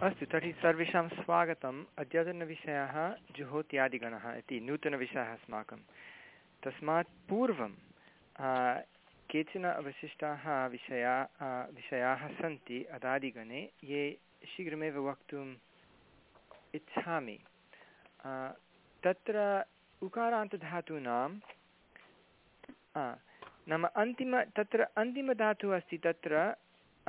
अस्तु, तर्हि सर्वेषां स्वागतम्। अद्यतनविषयः जुहोत्यादिगणः इति नूतनविषयः अस्माकं। तस्मात् पूर्वं केचन अवशिष्टाः विषया विषयाः सन्ति अदादिगणे, ये शीघ्रमेव वक्तुम् इच्छामि। तत्र उकारान्तधातूनां नाम अन्तिम, तत्र अन्तिमधातुः अस्ति तत्र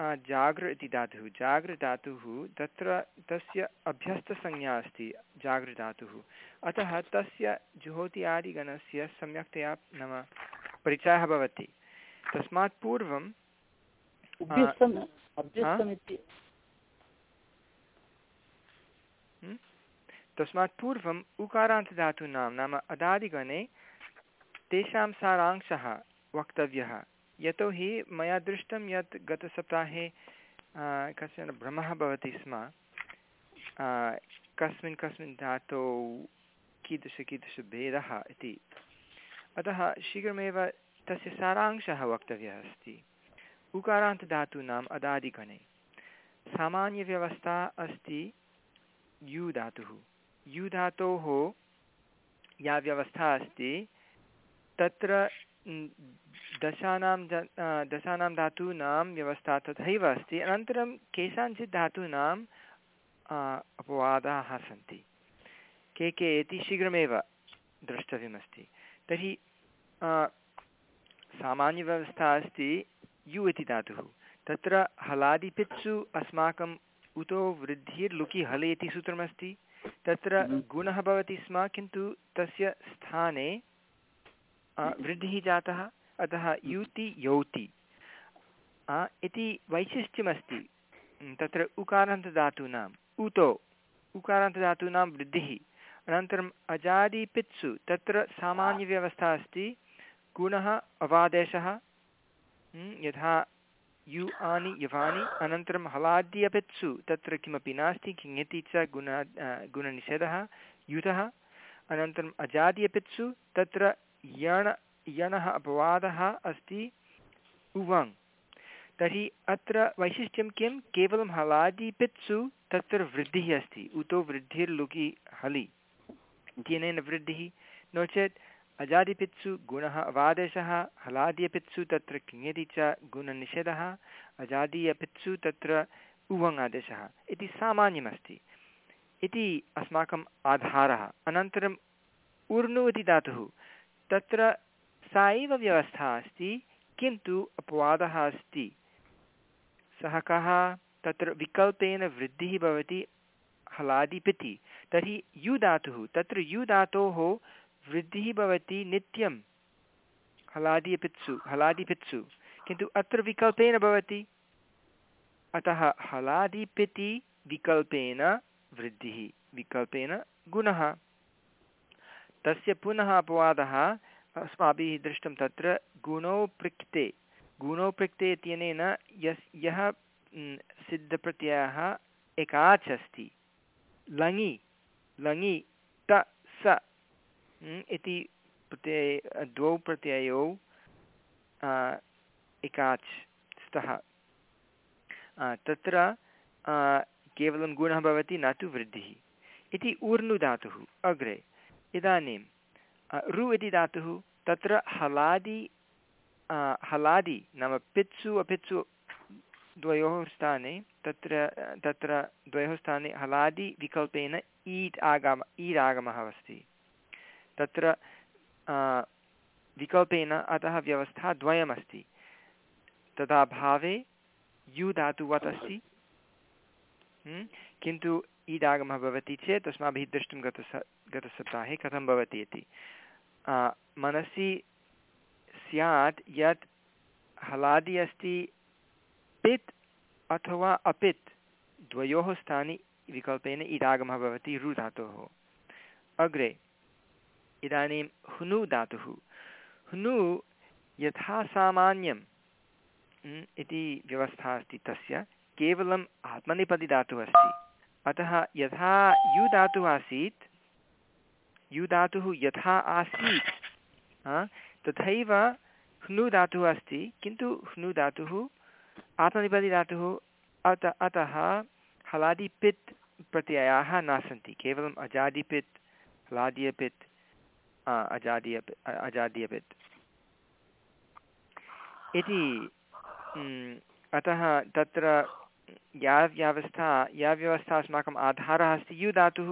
जागृ इति धातुः। जागृधातुः तत्र तस्य अभ्यस्तसंज्ञा अस्ति जागृधातुः अतः तस्य जुहोति आदिगणस्य सम्यक्तया नाम परिचयः भवति। तस्मात् पूर्वं तस्मात् पूर्वम् उकारान्तधातूनां नाम अदादिगणे तेषां सारांशः वक्तव्यः। यतोहि मया दृष्टं यत् गतसप्ताहे कश्चन भ्रमः भवति स्म कस्मिन् कस्मिन् धातौ कीदृश कीदृशभेदः इति। अतः शीघ्रमेव तस्य सारांशः वक्तव्यः अस्ति। उकारान्तधातूनाम् अदादिगणे। सामान्यव्यवस्था अस्ति यु धातुः। यु धातोः या व्यवस्था अस्ति तत्र दशानां दशानां धातूनां व्यवस्था तथैव अस्ति। अनन्तरं केषाञ्चित् धातूनाम् अपवादाः सन्ति। के के इति शीघ्रमेव द्रष्टव्यमस्ति। तर्हि सामान्यव्यवस्था अस्ति यु इति धातुः। तत्र हलादिपित्सु अस्माकम् उतो वृद्धिर्लुकि हले इति सूत्रमस्ति। तत्र। गुणः भवति स्म, किन्तु तस्य स्थाने वृद्धिः जातः। अतः युति यौति। इति वैशिष्ट्यमस्ति। तत्र उकारान्तधातूनाम्। उतो, उकारान्तधातूनां वृद्धिः। अनन्तरम् अजादिपित्सु, तत्र सामान्यव्यवस्था अस्ति। गुणः, अवादेशः। यथा यु, आनि, यवानि। अनन्तरं हलाद्यपित्सु, तत्र किमपि नास्ति। किङति च गुण गुणनिषेधः। युतः। अनन्तरम् अजाद्यपित्सु, तत्र यण यणः अपवादः अस्ति उवङ्। तर्हि अत्र वैशिष्ट्यं किं? केवलं हलादिपित्सु तत्र वृद्धिः अस्ति। उतो वृद्धिर्लुकि हलि। इत्यनेन वृद्धिः। नो चेत् अजादिपित्सु गुणः अवादेशः हलादियपित्सु तत्र किङति च गुणनिषेधः अजादीयपित्सु तत्र उवङ् आदेशः। इति सामान्यमस्ति। इति अस्माकम् आधारः। अनन्तरम् उर्नु इति धातुः। तत्र सा एव व्यवस्था अस्ति, किन्तु अपवादः अस्ति। सः कः? तत्र विकल्पेन वृद्धिः भवति, हलादिपिति। तर्हि यु धातुः तत्र यु धातोः वृद्धिः भवति नित्यं। हलादिपित्सु हलादिपित्सु। किन्तु अत्र विकल्पेन भवति। अतः हलादिपिति विकल्पेन वृद्धिः, विकल्पेन गुणः। तस्य पुनः अपवादः अस्माभिः दृष्टं तत्र गुणोपृक्ते। गुणोपृक्ते इत्यनेन यस्, यः सिद्धप्रत्ययः एकाच् अस्ति लङि लङि, त, स इति प्रत्यय, द्वौ प्रत्ययौ एकाच् स्तः तत्र केवलं गुणः भवति, न तु वृद्धिः। इति ऊर्नुधातुः अग्रे। इदानीं रु इति धातुः तत्र हलादि हलादि नाम पित्सु अपित्सु द्वयोः स्थाने तत्र तत्र द्वयोः स्थाने हलादि विकल्पेन ईट् आगम ईड् आगमः अस्ति तत्र विकल्पेन अतः व्यवस्था द्वयमस्ति तदा भावे यु धातुवत् अस्ति किन्तु ईडागमः भवति चेत् अस्माभिः दृष्टं गतस गतसप्ताहे कथं भवति इति. मनसि स्यात् यत् हलादि अस्ति पित् अथवा अपित् द्वयोः स्थाने विकल्पेन इडागमः भवति रु धातोः। अग्रे, इदानीं हुनु धातुः। हुनु यथा सामान्यम् इति व्यवस्था अस्ति तस्य, केवलम् आत्मनेपदी धातुः अस्ति। अतः यथा यु धातुः आसीत् यु धातुः यथा आसीत्। तथैव ह्नु धातुः अस्ति, किन्तु ह्नु धातुः आत्मनिपदिधातुः अत, अतः हलादिपित् प्रत्ययाः न सन्ति केवलम् अजादिपित्, हलादियपित् अजादियपि, अजादियपित्। इति अतः तत्र या व्यवस्था या व्यवस्था अस्माकम् आधारः अस्ति यु धातुः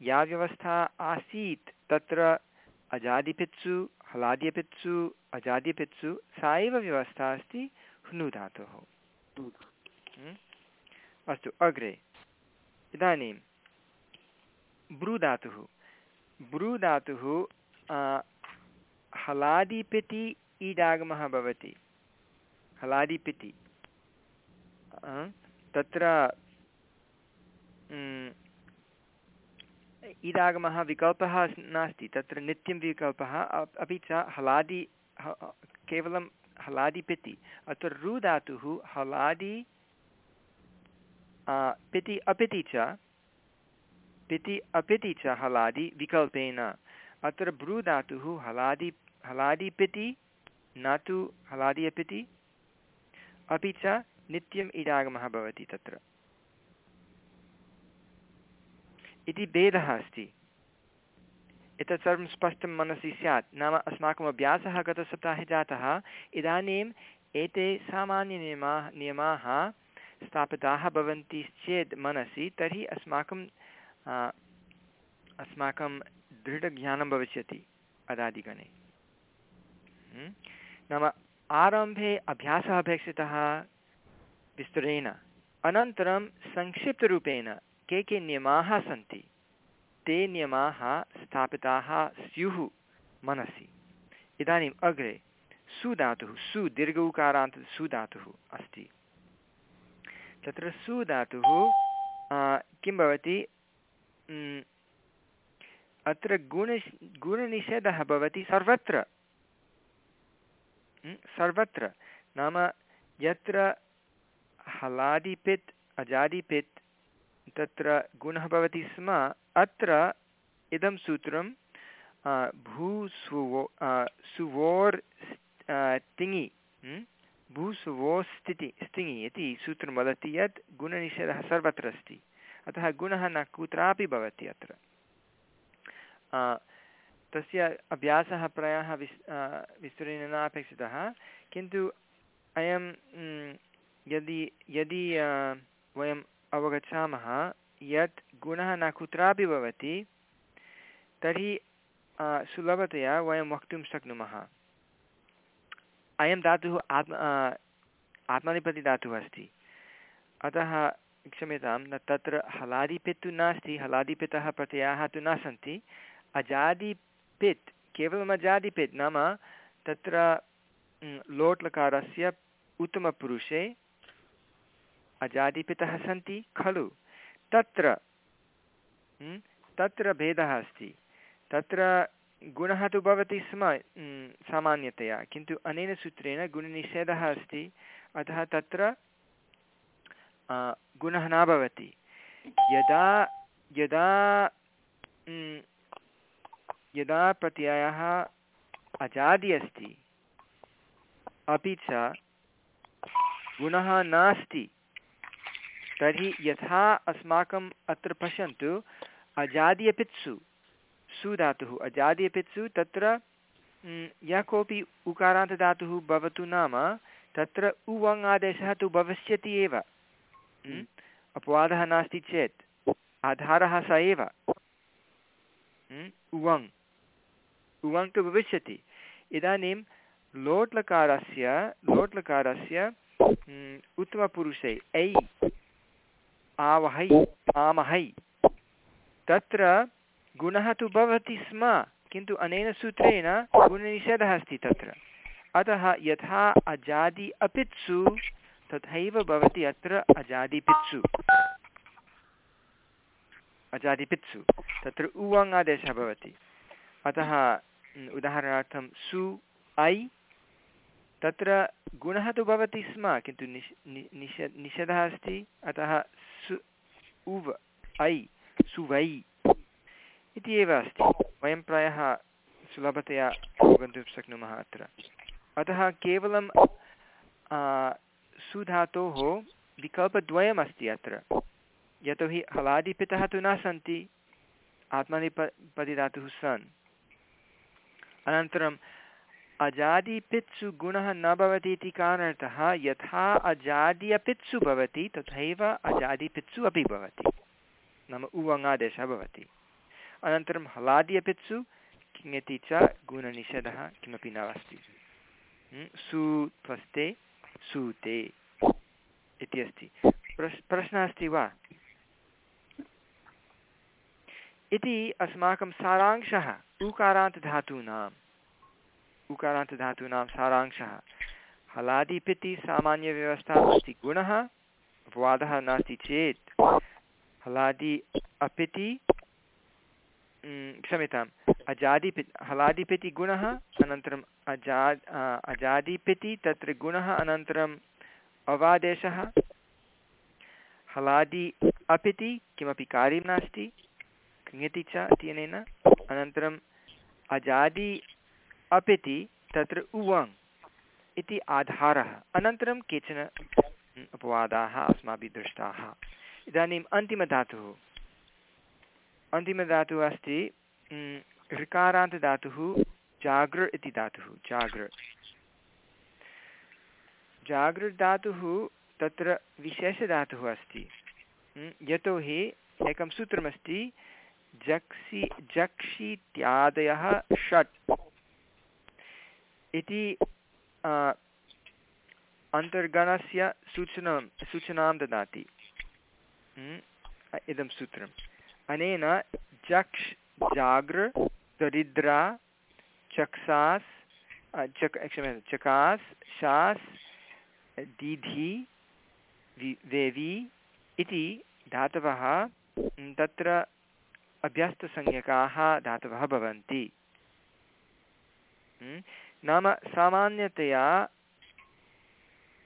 या व्यवस्था आसीत्। तत्र अजादिपित्सु हलादिपित्सु अजादिपित्सु सा एव व्यवस्था अस्ति हनु धातुः। अस्तु अग्रे। इदानीं ब्रूधातुः ब्रूधातुः हलादिपिति ईडागमः भवति। हलादिपिति। तत्र इदागमः विकल्पः नास्ति, तत्र नित्यं विकल्पः अपि च हलादि केवलं हलादिपिति अत्र रुधातुः हलादि पिति अपिति च, पिति अपिति च हलादि विकल्पेन, अत्र भ्रूधातुः हलादि हलादिपिति न तु हलादि अपिति, अपि च नित्यम् इडागमः भवति तत्र। इति भेदः अस्ति। एतत् सर्वं स्पष्टं मनसि स्यात्। नाम अस्माकम् अभ्यासः गतसप्ताहे जातः। इदानीम् एते सामान्यनियमाः नियमाः स्थापिताः भवन्ति चेत् मनसि, तर्हि अस्माकं अस्माकं दृढज्ञानं भविष्यति अदादिगणे। हम्म? नाम आरम्भे अभ्यासः अपेक्षितः विस्तरेण, अनन्तरं संक्षिप्तरूपेण के के नियमाः सन्ति। ते नियमाः स्थापिताः स्युः मनसि। इदानीम् अग्रे सुधातुः सु दीर्घ उकारान्त सुधातुः अस्ति। तत्र सुधातुः किं भवति? अत्र गुण गुणनिषेधः भवति सर्वत्र। सर्वत्र। नाम यत्र हलादिपित्, अजादिपित् तत्र गुणः भवति स्म, अत्र इदं सूत्रं भूस्वो सुवोर् तिङि भूसुवो स्थिति स्तिङि इति सूत्रं वदति यत् गुणनिषेधः सर्वत्र अस्ति अतः गुणः न कुत्रापि भवति अत्र। तस्य अभ्यासः प्रायः विस् विस्तरेण न अपेक्षितः, किन्तु अयं यदि यदि वयम् अवगच्छामः, यत् गुणः न कुत्रापि भवति, तर्हि सुलभतया वयं वक्तुं शक्नुमः। अयं धातुः आत्म आत्मनिपतिधातुः अस्ति। अतः क्षम्यतां, न तत्र हलादिपित् तु नास्ति, हलादिपितः प्रत्ययाः तु न सन्ति। अजादिपित्, केवलम् अजादिपित् नाम तत्र लोट् लकारस्य उत्तमपुरुषे अजादिपितः सन्ति, खलु। तत्र तत्र भेदः अस्ति। तत्र गुणः तु भवति स्म सामान्यतया। किन्तु अनेन सूत्रेण गुणनिषेधः अस्ति। अतः तत्र गुणः न भवति। यदा यदा यदा प्रत्ययः अजादि अस्ति, अपि च गुणः नास्ति। तर्हि यथा अस्माकम् अत्र पश्यन्तु अजादि अपित्सु सुधातुः। अजादि अपित्सु तत्र यः कोऽपि उकारान्तदातुः भवतु नाम, तत्र उवङ् आदेशः तु भविष्यति एव। अपवादः नास्ति चेत्, आधारः स एव। उवङ्। उवङ् तु भविष्यति। इदानीं लोट्लकारस्य लोट्लकारस्य उत्तमपुरुषै ऐ आवहै आमहै। तत्र गुणः तु भवति स्म किन्तु अनेन सूत्रेण गुणनिषेधः अस्ति तत्र। अतः यथा अजादि अपित्सु तथैव भवति अत्र अजादिपित्सु। अजादिपित्सु तत्र उवङ् आदेशः भवति। अतः उदाहरणार्थं सु ऐ तत्र गुणः तु भवति स्म, किन्तु निश् निष निषेधः अस्ति। अतः सु उव्, ऐ, सुवै इति एव अस्ति। वयं प्रायः सुलभतया अवगन्तुं शक्नुमः अत्र। अतः केवलं सुधातोः विकल्पद्वयमस्ति अत्र। यतोहि हलादिपितः तु न सन्ति आत्मनिपदि धातुः सन्। अनन्तरम् अजादिपित्सु गुणः न भवति इति कारणतः यथा अजादि अपित्सु भवति, तथैव अजादिपित्सु अपि भवति। नाम उवङादेशः भवति। अनन्तरं हलादि अपित्सु किङति च गुणनिषेधः किमपि न अस्ति सु त्वस्ते सूते इति अस्ति। प्रश्, प्रश्नः अस्ति वा? इति अस्माकं सारांशः उकारान्तधातूनाम् उकारान्तधातूनां सारांशः। हलादिपिति सामान्यव्यवस्था अस्ति। गुणः अपवादः नास्ति चेत्। हलादि अपिति क्षम्यताम् अजादिपि हलादिपिति गुणः अनन्तरम् अजा अजादिपिति तत्र गुणः अनन्तरम् अवादेशः। हलादि अपिति किमपि कार्यं नास्ति। क्ङति च इत्यनेन अनन्तरम् अजादि अपिति तत्र उवङ् इति आधारः। अनन्तरं केचन अपवादाः अस्माभिः दृष्टाः। इदानीम् अन्तिमधातुः। अन्तिमधातुः अस्ति ऋकारान्तधातुः, जागृ इति धातुः। जागृ। जागृधातुः तत्र विशेषधातुः अस्ति। यतोहि एकं सूत्रमस्ति जक्षि जक्षित्यादयः षट्। इति अन्तर्गणस्य सूचनां सूचनां ददाति। इदं सूत्रम्। अनेन जक्ष् जागृ दरिद्रा चक्षास् चक्, क्षम्यतां, चकास्, शास्, दीधि देवी इति धातवः तत्र अभ्यस्तसंज्ञकाः धातवः भवन्ति। नाम सामान्यतया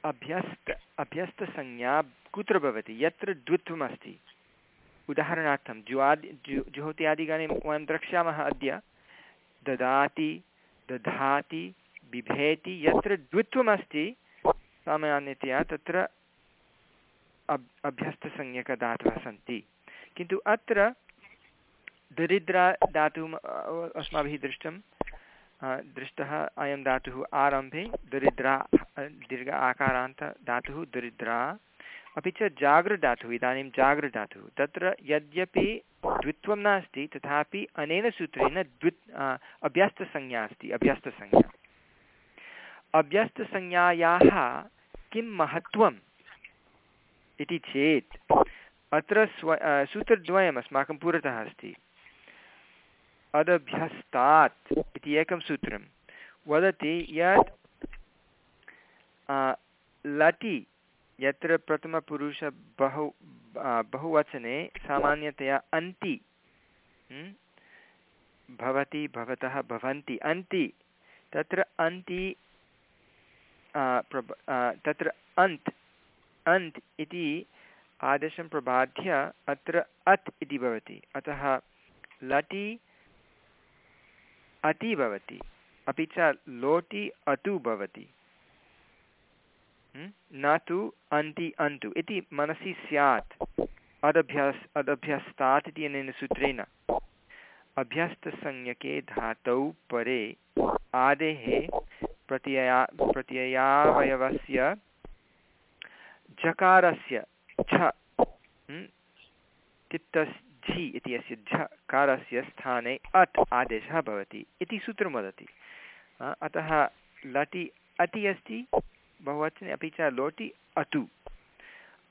अभ्यस्त, अभ्यस्तसंज्ञा कुत्र भवति? यत्र द्वित्वमस्ति। उदाहरणार्थं ज्वादि जु जुहोत्यादिगणे वयं द्रक्ष्यामः अद्य, ददाति, दधाति, बिभेति, यत्र द्वित्वमस्ति, सामान्यतया तत्र अब्, अभ्यस्तसंज्ञकधातवः सन्ति। किन्तु अत्र दरिद्रा धातुम् अस्माभिः दृष्टं दृष्टः, अयं धातुः आरम्भे दरिद्रा दीर्घ आकारान्त धातुः दरिद्रा। अपि च जागृधातुः, इदानीं जागृधातुः। तत्र यद्यपि द्वित्वं नास्ति, तथापि अनेन सूत्रेण द्वि अभ्यस्तसंज्ञा अस्ति, अभ्यस्तसंज्ञा। अभ्यस्तसंज्ञायाः किं महत्त्वम् इति चेत्, अत्र स्व सूत्रद्वयम् अस्माकं पुरतः अस्ति। अदभ्यस्तात् इति एकं सूत्रं। वदति यत् लटि यत्र प्रथमपुरुष बहु बहुवचने सामान्यतया अन्ति भवति, भवतः, भवन्ति, अन्ति, तत्र अन्ति तत्र अन्त् अन्त् इति आदेशं प्रबाध्य अत्र अत् इति भवति। अतः लटि अति भवति, अपि च लोटि अतु भवति। न तु, अन्ति, अन्तु। इति मनसि स्यात्। अदभ्यस्, अदभ्यस्तात् इति अनेन सूत्रेण। अभ्यस्तसंज्ञके धातौ परे आदेः प्रत्यया, प्रत्ययावयवस्य जकारस्य, छ। तिप्तस् झि इति अस्य झकारस्य स्थाने अट् आदेशः भवति इति सूत्रं वदति। अतः लटि अति अस्ति, बहुवचने अपि च लोटि अतु।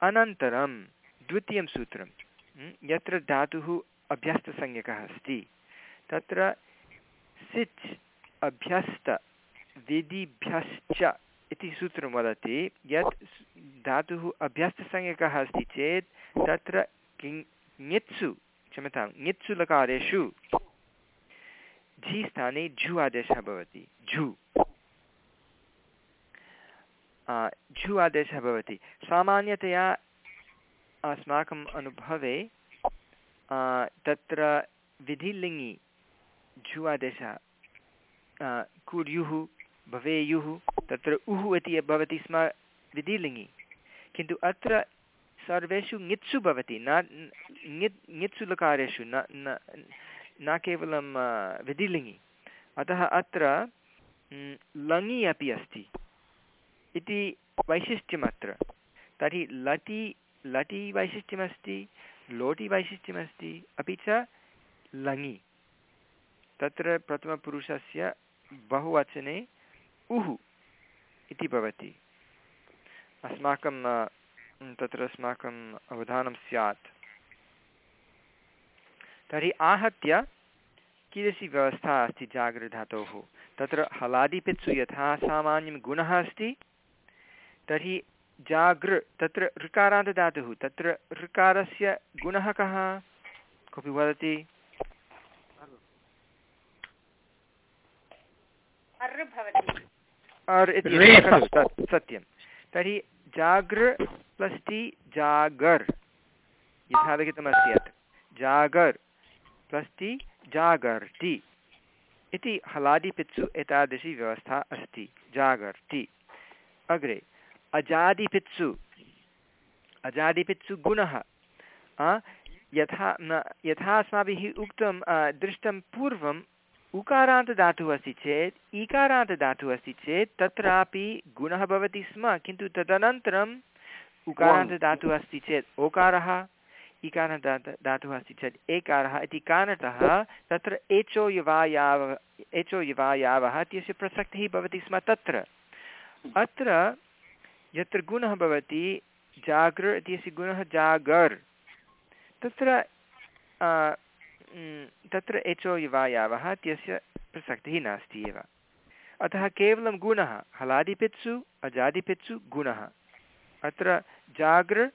अनन्तरं द्वितीयं सूत्रं यत्र धातुः अभ्यस्तसंज्ञकः अस्ति, तत्र सिच् अभ्यस्त विधिभ्यश्च इति सूत्रं वदति, यत् धातुः अभ्यस्तसंज्ञकः अस्ति चेत् तत्र किं ङित्सु क्षम्यतां ङित्सु लकारेषु झि स्थाने झु आदेशः भवति झु झु आदेशः भवति। सामान्यतया अस्माकम् अनुभवे तत्र विधिलिङि झु आदेशः कुर्युः, भवेयुः, तत्र उः इति भवति स्म विधिलिङि किन्तु अत्र सर्वेषु ङित्सु भवति, न ङित् ङित्सु लकारेषु न न केवलं विधिलिङ्गि। अतः अत्र लङि अपि अस्ति। इति वैशिष्ट्यमत्र। तर्हि लटि लटि वैशिष्ट्यमस्ति, लोटि वैशिष्ट्यमस्ति, अपि च लङि। तत्र प्रथमपुरुषस्य बहुवचने उः इति भवति। अस्माकं तत्र अस्माकम् अवधानं स्यात्। तर्हि आहत्य कीदृशी व्यवस्था अस्ति जागृधातोः तत्र हलादिपित्सु यथा सामान्यं गुणः अस्ति। तर्हि जागृ तत्र ऋकारान्तदातुः तत्र ऋकारस्य गुणः कः? कोऽपि वदति? अर् इति सत्यं। तर्हि जागृ प्लस् टि जागर्। यथा लिखितमस्ति यत्? जागर् प्लस् टि जागर्ति। इति हलादिपित्सु एतादृशी व्यवस्था अस्ति, जागर्ति। अग्रे, अजादिपित्सु। अजादिपित्सु गुणः यथा न, यथा अस्माभिः उक्तं दृष्टं पूर्वम् उकारान्तदातुः अस्ति चेत् ईकारान्तदातुः अस्ति चेत् तत्रापि गुणः भवति स्म किन्तु तदनन्तरम् उकारान्तदातुः अस्ति चेत् ओकारः इकारान्त धातुः अस्ति चेत् एकारः इति कारणतः तत्र एचो युवायाव एचो युवायावः इत्यस्य प्रसक्तिः भवति स्म तत्र। अत्र यत्र गुणः भवति जागृ इत्यस्य गुणः जागर्। तत्र तत्र एचो युवायावः इत्यस्य प्रसक्तिः नास्ति एव। अतः केवलं गुणः, हलादिपित्सु, अजादिपित्सु गुणः। अत्र जागृ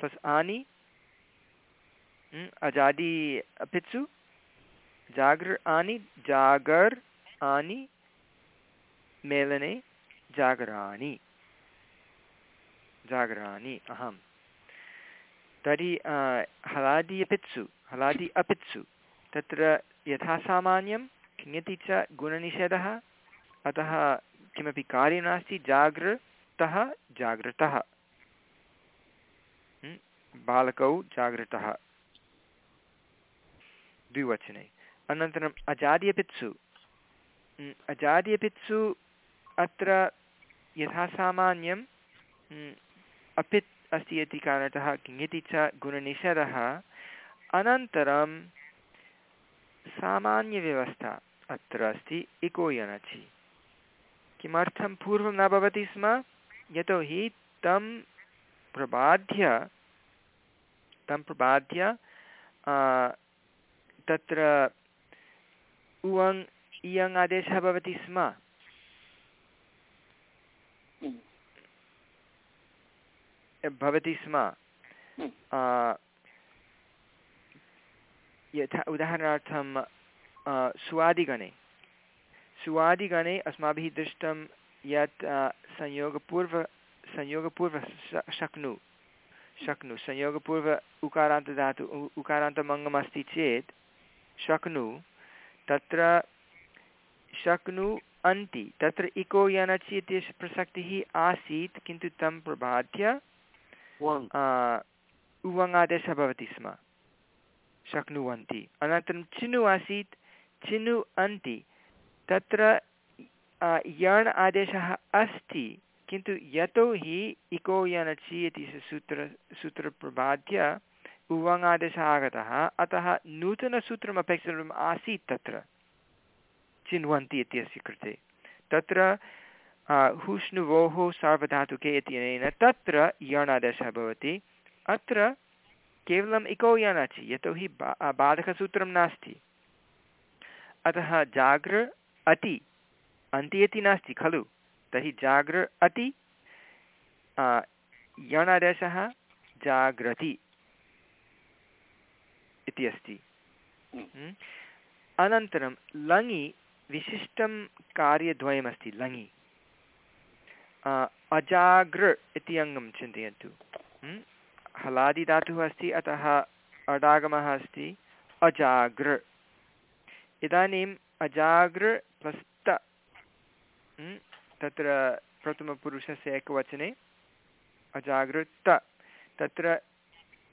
प्लस् आनि अजादि पित्सु जागृ आनि, जागर् आनि, मेलने जागराणि। जागराणि अहं तर्हि हलादि अपित्सु हलादि अपित्सु। तत्र यथा सामान्यं किङति च गुणनिषेधः, अतः किमपि कार्यं नास्ति, जागृतः जागृतः। बालकौ जागृतः। द्विवचने। अनन्तरम् अजाद्यपित्सु अजाद्यपित्सु अत्र यथा सामान्यं अपित् अस्ति इति कारणतः किङिति च गुणनिषेधः अनन्तरं सामान्यव्यवस्था अत्र अस्ति इको यनचि। किमर्थं पूर्वं न भवति स्म? यतोहि तं प्रबाध्य तं प्रबाध्य तत्र उवङ्, इयङ् आदेशः भवति स्म। भवति स्म। यथा उदाहरणार्थं स्वादिगणे। स्वादिगणे अस्माभिः दृष्टं यत् संयोगपूर्व संयोगपूर्व शक्नु शक्नु संयोगपूर्व उकारान्तदातु उकारान्तमङ्गमस्ति चेत् शक्नु तत्र शक्नु अन्ति तत्र इको यनचि इत्यस्य प्रसक्तिः आसीत् किन्तु तं प्रबाध्य उवङ् भवति स्म शक्नुवन्ति अनन्तरं चिनु आसीत् चिनु अन्ति तत्र यण् आदेशः अस्ति किन्तु यतोहि इको यनचि इति सूत्र सूत्रप्रबाद्य उवङ् आदेशः आगतः अतः नूतनसूत्रम् अपेक्षितम् आसीत् तत्र चिन्वन्ति इत्यस्य कृते तत्र हुष्णुवोः सार्वधातुके इत्यनेन तत्र यणादेशः भवति अत्र केवलम् इको यणाचि यतोहि बा बाधकसूत्रं नास्ति अतः जागृ अति अन्ति इति नास्ति खलु तर्हि जागृ अति यणादेशः जाग्रति इति अस्ति। अनन्तरं लङि विशिष्टं कार्यद्वयमस्ति लङि अजागृ इति अङ्गं चिन्तयन्तु। हलादिधातुः अस्ति, अतः अडागमः अस्ति अजागृ इदानीम् अजागृ प्लस् त। तत्र प्रथमपुरुषस्य एकवचने अजागृत तत्र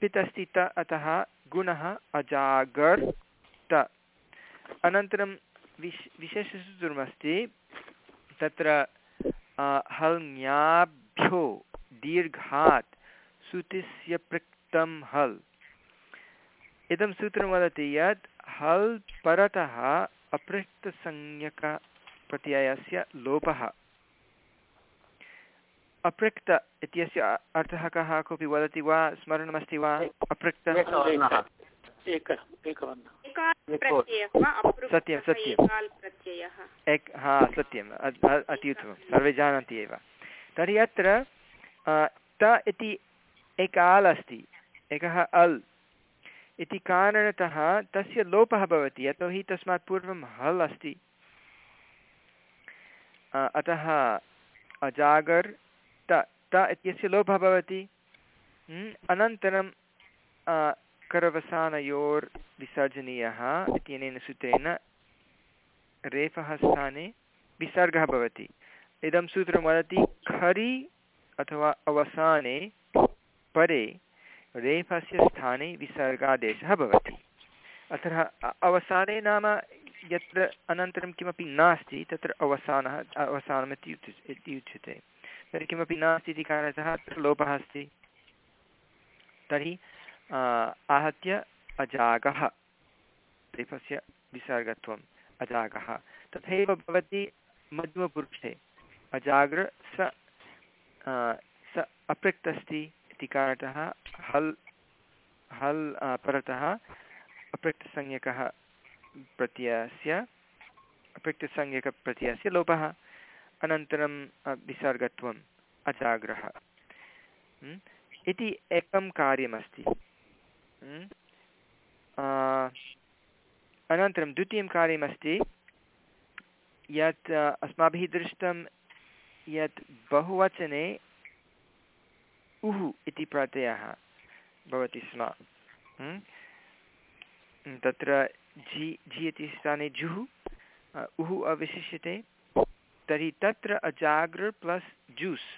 पित् अस्ति त, अतः गुणः अजागर् त। अनन्तरं विश् विशेषसूत्रमस्ति तत्र हल्ङ्याभ्यो दीर्घात् सुतिस्य पृक्तं हल्। इदं सूत्रं वदति यत् हल् परतः अपृक्तसंज्ञकप्रत्ययस्य लोपः। अपृक्त इत्यस्य अर्थः कः? कोऽपि वदति वा? स्मरणमस्ति वा? अपृक्त सत्यं सत्यम् एक हा सत्यम् अति उत्तमं। सर्वे जानन्ति एव। तर्हि अत्र त इति एकाल् अस्ति। एकः अल्। इति कारणतः तस्य लोपः भवति यतोहि तस्मात् पूर्वं हल् अस्ति। अतः अजागर् त। त इत्यस्य लोपः भवति। अनन्तरं करवसानयोर्विसर्जनीयः इत्यनेन सूत्रेण रेफः स्थाने विसर्गः भवति। इदं सूत्रं वदति, खरि अथवा अवसाने परे रेफस्य स्थाने विसर्गादेशः भवति। अत्र अवसाने नाम यत्र अनन्तरं किमपि नास्ति, तत्र अवसानः, अवसानमिति इति उच्यते तर्हि किमपि नास्ति इति कारणतः अत्र लोपः अस्ति। तर्हि आहत्य अजागः। रेफस्य विसर्गत्वम्, अजागः। तथैव भवति मध्यमपुरुषे अजाग्र स स अपृक्त् अस्ति इति कारणतः हल् हल् परतः अपृक्तसंज्ञकः प्रत्ययस्य अपृक्तसंज्ञकप्रत्ययस्य लोपः। अनन्तरं विसर्गत्वम्, अजाग्रः। इति एकं कार्यमस्ति। अनन्तरं द्वितीयं कार्यमस्ति यत् अस्माभिः दृष्टं यत् बहुवचने उः इति प्रत्ययः भवति स्म। तत्र झि झि इति स्थाने जुः उः अवशिष्यते, तर्हि तत्र अजाग्र प्लस् जूस्।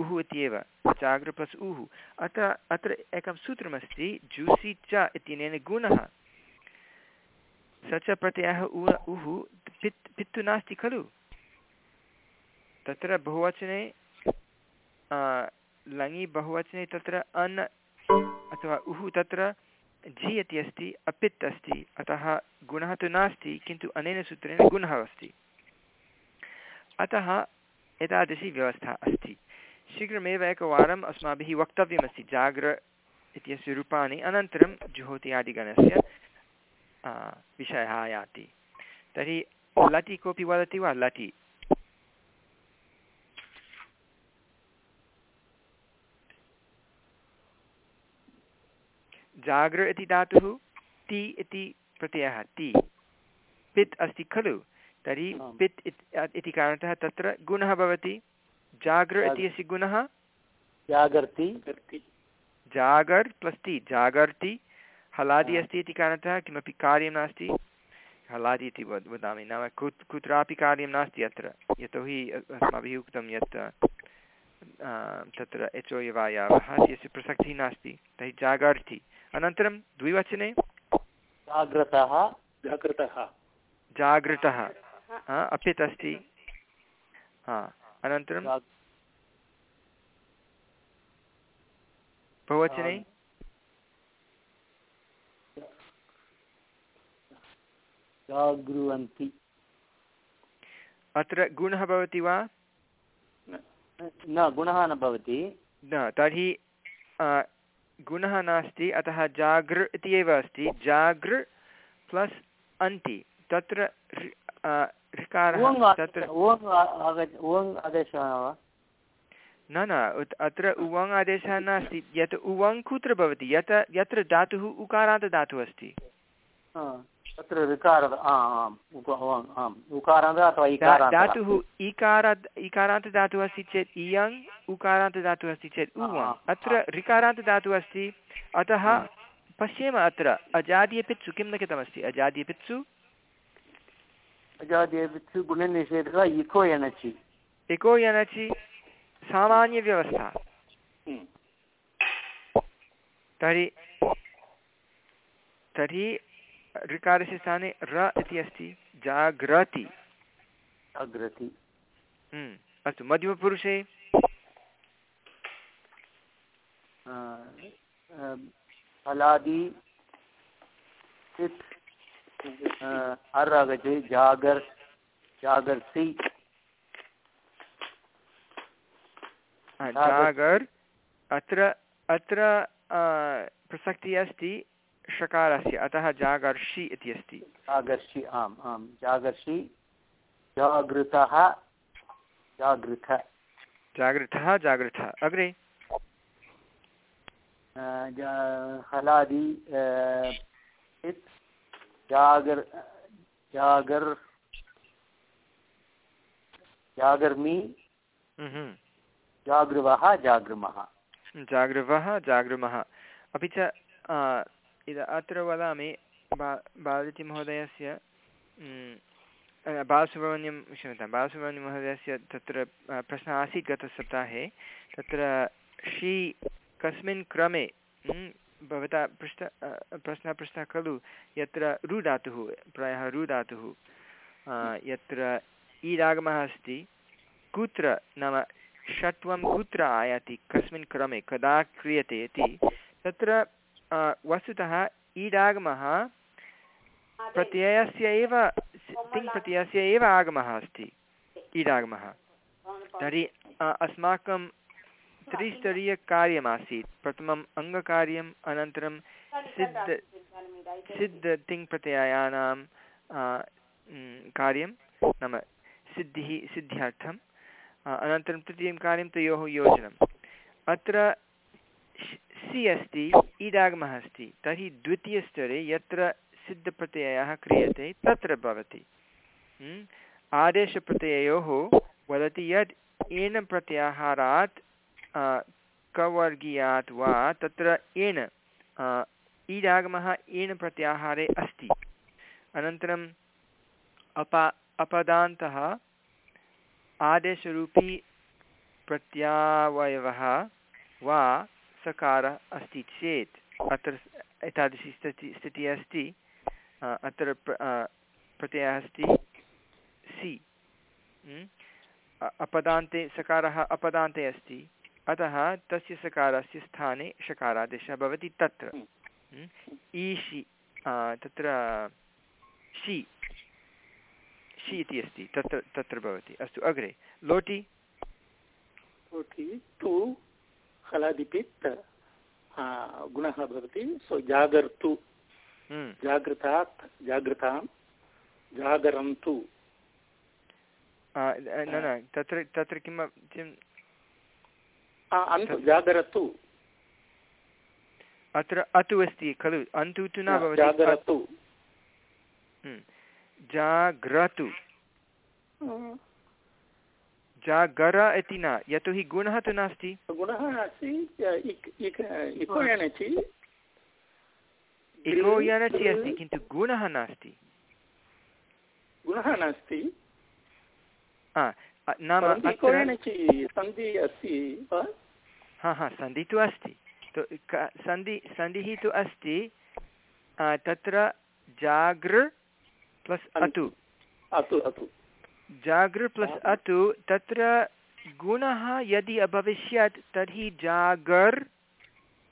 उः इत्येव अजाग्र प्लस् उः अत्र अत्र एकं सूत्रमस्ति, जूसि च इत्यनेन गुणः। स च प्रत्ययः उ उः पित्, पित्तु नास्ति खलु। तत्र बहुवचने लङि बहुवचने तत्र अन् अथवा उः तत्र झि इति अस्ति, अपित् अस्ति। अतः गुणः तु नास्ति, किन्तु अनेन सूत्रेण गुणः अस्ति। अतः एतादृशी व्यवस्था अस्ति। शीघ्रमेव एकवारम् अस्माभिः वक्तव्यमस्ति जाग्र इत्यस्य रूपाणि अनन्तरं जुहोति आदिगणस्य विषयः आयाति। तर्हि लटि कोऽपि वदति वा? लटि जाग्र इति धातुः ति इति प्रत्ययः ति। पित् अस्ति खलु। तर्हि पित् इति कारणतः तत्र गुणः भवति। जाग्र इति अस्य गुणः? जागर्ति। जागर् प्लस् ति जागर्ति। हलादि अस्ति इति कारणतः किमपि कार्यं नास्ति। हलादि इति वद् वदामि नाम कुत् कुत्रापि कार्यं नास्ति अत्र। यतोहि अस्माभिः उक्तं यत् तत्र एचो यवायावः इत्यस्य प्रसक्तिः नास्ति। तर्हि जागर्ति। अनन्तरं द्विवचने? जागृतः जागृतः। जागृतः अपित् अस्ति हा। अनन्तरं? बहुवचने जागृवन्ति। अत्र गुणः भवति वा? न गुणः न भवति। न तर्हि गुणः नास्ति अतः जागृ इति एव अस्ति। जागृ प्लस् अन्ति। तत्र ऋकारः तत्र न न अत्र उवङ् आदेशः नास्ति। यत् उवङ् कुत्र भवति? यत् यत्र धातुः उकारान्तदातुः अस्ति। तत्र ऋकारः धातुः इकारात् इकारान्तदातुः अस्ति चेत् इयङ् उकारान्तदातुः अस्ति चेत् उवङ् अत्र ऋकारान्तदातुः अस्ति। अतः पश्येम अत्र। अजादीयपित्सु किं लिखितमस्ति? अजादीयपित्सु अजादीयपित्सु गुणनिषेधः इको यणचि इको यणचि सामान्यव्यवस्था तर्हि तर्हि ऋकारस्य स्थाने र इति अस्ति जाग्रति हम्म, अस्तु मध्यमपुरुषे फलादि अर् आगच्छति जागर् जागर्सि जागर्। अत्र अत्र प्रसक्तिः अस्ति षकारस्य अतः जागर्षि इति अस्ति। जागर्षि आम् आं जागर्षि जागृतः जागृत जागृतः जागृतः अग्रे। हलादि जागर जागर जागर्मि जागृवः जागृमः जागृवः जागृमः अपि च अत्र वदामि बा बालतिमहोदयस्य बालसुब्रह्मण्यं क्षम्यतां बालसुब्रह्मण्यमहोदयस्य तत्र प्रश्नः आसीत् गतसप्ताहे। तत्र शी कस्मिन् क्रमे भवता पृष्ट प्रश्नः पृष्टः खलु। यत्र रुधातुः प्रायः रुधातुः यत्र ईरागमः अस्ति, कुत्र नाम षट्वं कुत्र आयाति, कस्मिन् क्रमे, कदा क्रियते इति, तत्र वस्तुतः ईडागमः प्रत्ययस्य एव, तिङ्प्रत्ययस्य एव आगमः अस्ति ईडागमः तर्हि अस्माकं त्रिस्तरीयकार्यमासीत् प्रथमम् अङ्गकार्यम् अनन्तरं सिद्ध सिद्ध तिङ्प्रत्ययानां कार्यं नाम सिद्धिः, सिद्ध्यर्थम् अनन्तरं तृतीयं कार्यं तयोः योजनम्। अत्र सि अस्ति ईडागमः अस्ति। तर्हि द्वितीयस्तरे यत्र सिद्धप्रत्ययः क्रियते, तत्र भवति। आदेशप्रत्ययोः वदति यत् येन प्रत्याहारात् कवर्गीयात् वा तत्र येन ईडागमः येन प्रत्याहारे अस्ति। अनन्तरम् अपा, अपदान्तः आदेशरूपी प्रत्यावयवः वा सकारः अस्ति चेत् अत्र एतादृशी स्थितिः स्थितिः अस्ति। अत्र प्रत्ययः अस्ति सि। अपदान्ते, सकारः अपदान्ते अस्ति। अतः तस्य सकारस्य स्थाने षकारादेशः भवति तत्र। ईशि तत्र शि शि इति अस्ति तत्र तत्र भवति। अस्तु अग्रे लोटि। लोटि तु हलादिपित् गुणः भवति। सो जागर्तु। जागृतात् जागृतां जागरन्तु। न न तत्र तत्र किं जागरतु अत्र अतु अस्ति खलु अन्तु तु न भवति जागरतु जाग्रतु जागर इति न यतोहि गुणः तु नास्ति गुणः अस्ति इको अस्ति किन्तु गुणः नास्ति गुणः नास्ति नाम सन्धि अस्ति हा हा सन्धिः तु अस्ति। सन्धि सन्धिः तु अस्ति तत्र जागृ प्लस् अतु। अतु अतु। जागृ प्लस् अतु तत्र गुणः यदि अभविष्यत् तर्हि जागर्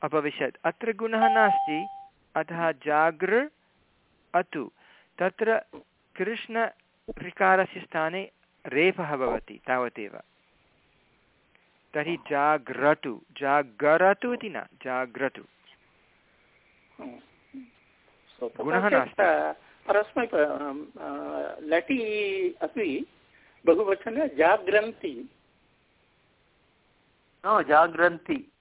अभविष्यत्। अत्र गुणः नास्ति अतः जागृ अतु। तत्र कृष्णऋकारस्य स्थाने रेफः भवति तावदेव। तर्हि जाग्रतु जागरतु इति न जाग्रतु। गुणः नास्ति। परस्मै लटि अपि बहुवचने जाग्रन्ति। जाग्रन्ति।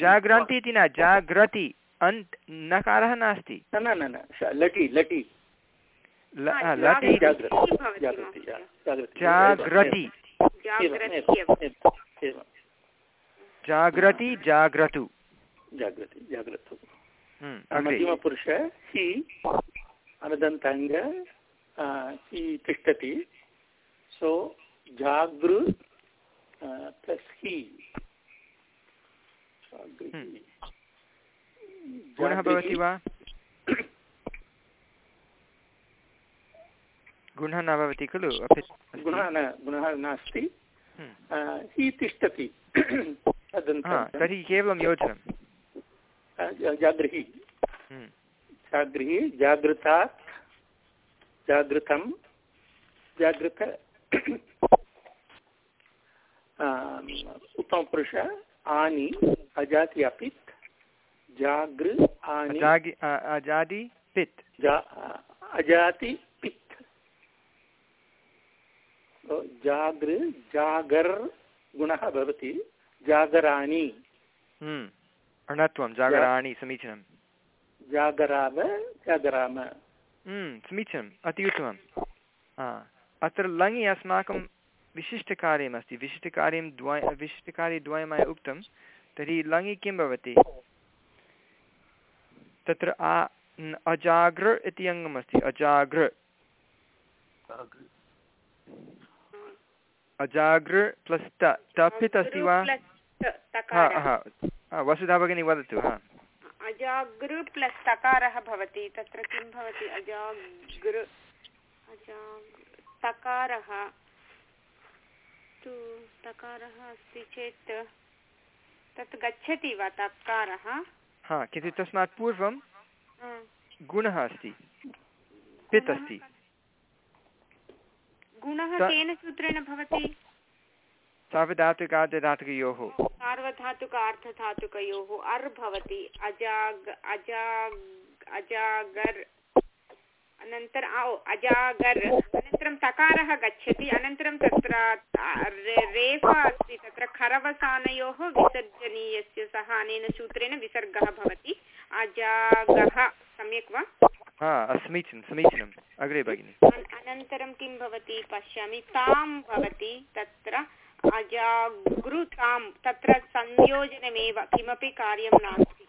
जाग्रन्ति। इति न जाग्रति अन्त् नकारः नास्ति। न न न लटि लटि। जाग्रति जाग्रति जाग्रतु जाग्रति जाग्रतु हम्म, मध्यमपुरुष हि अनदन्ताङ्ग हि तिष्ठति। सो जागृ प्लस् हि गुणः भवति वा? गुणः न भवति खलु? गुणः न गुणः नास्ति। हम्म। हि तिष्ठति। तर्हि केवलं योजनं। आ, जा- जागृहि। हम्म। जागृहि जागृतात् जागृतं जागृत उत्तमपुरुष आनि अजाति अपित् जागृ आनि। पित्। अजाति पित् ओ, जागृ जागर् गुणः भवति। जागराणि। हम्म। अणत्वं जागराणि समीचीनं जागराम जागराम। हम्म, समीचीनम् अति उत्तमं अत्र लङि अस्माकं विशिष्टकार्यमस्ति। विशिष्टकार्यं द्वय विशिष्टकार्यद्वयं मया उक्तं तर्हि लङि किं भवति? तत्र आ न- अजागृ इति अङ्गमस्ति। अजागृ अजागृ प्लस् त तपित् अस्ति वा? वसुधा भगिनी वदतु हा। अजागृ प्लस् तकारः भवति तत्र किं भवति? अजागृ तकारः। तु तकारः अस्ति चेत् तत् गच्छति वा तकारः हा किन्तु तस्मात् पूर्वं गुणः अस्ति पित् अस्ति। गुणः केन सूत्रेण भवति। सार्वधातुकार्धधातुकयोः सार्वधातुक अर्धधातुकयोः अर् भवति। अजाग अजाग अजागर्। अनन्तरं अजागर्। अनन्तरं तकारः गच्छति। अनन्तरं तत्र रेफा अस्ति। तत्र खरवसानयोः विसर्जनीयस्य सः अनेन सूत्रेण विसर्गः भवति। अजागः। सम्यक् वा? हा समीचीनं। समीचीनम् अग्रे भगिनि। अनन्तरं किं भवति? पश्यामि। तां भवति तत्र अजागृतां तत्र संयोजनमेव किमपि कार्यं नास्ति।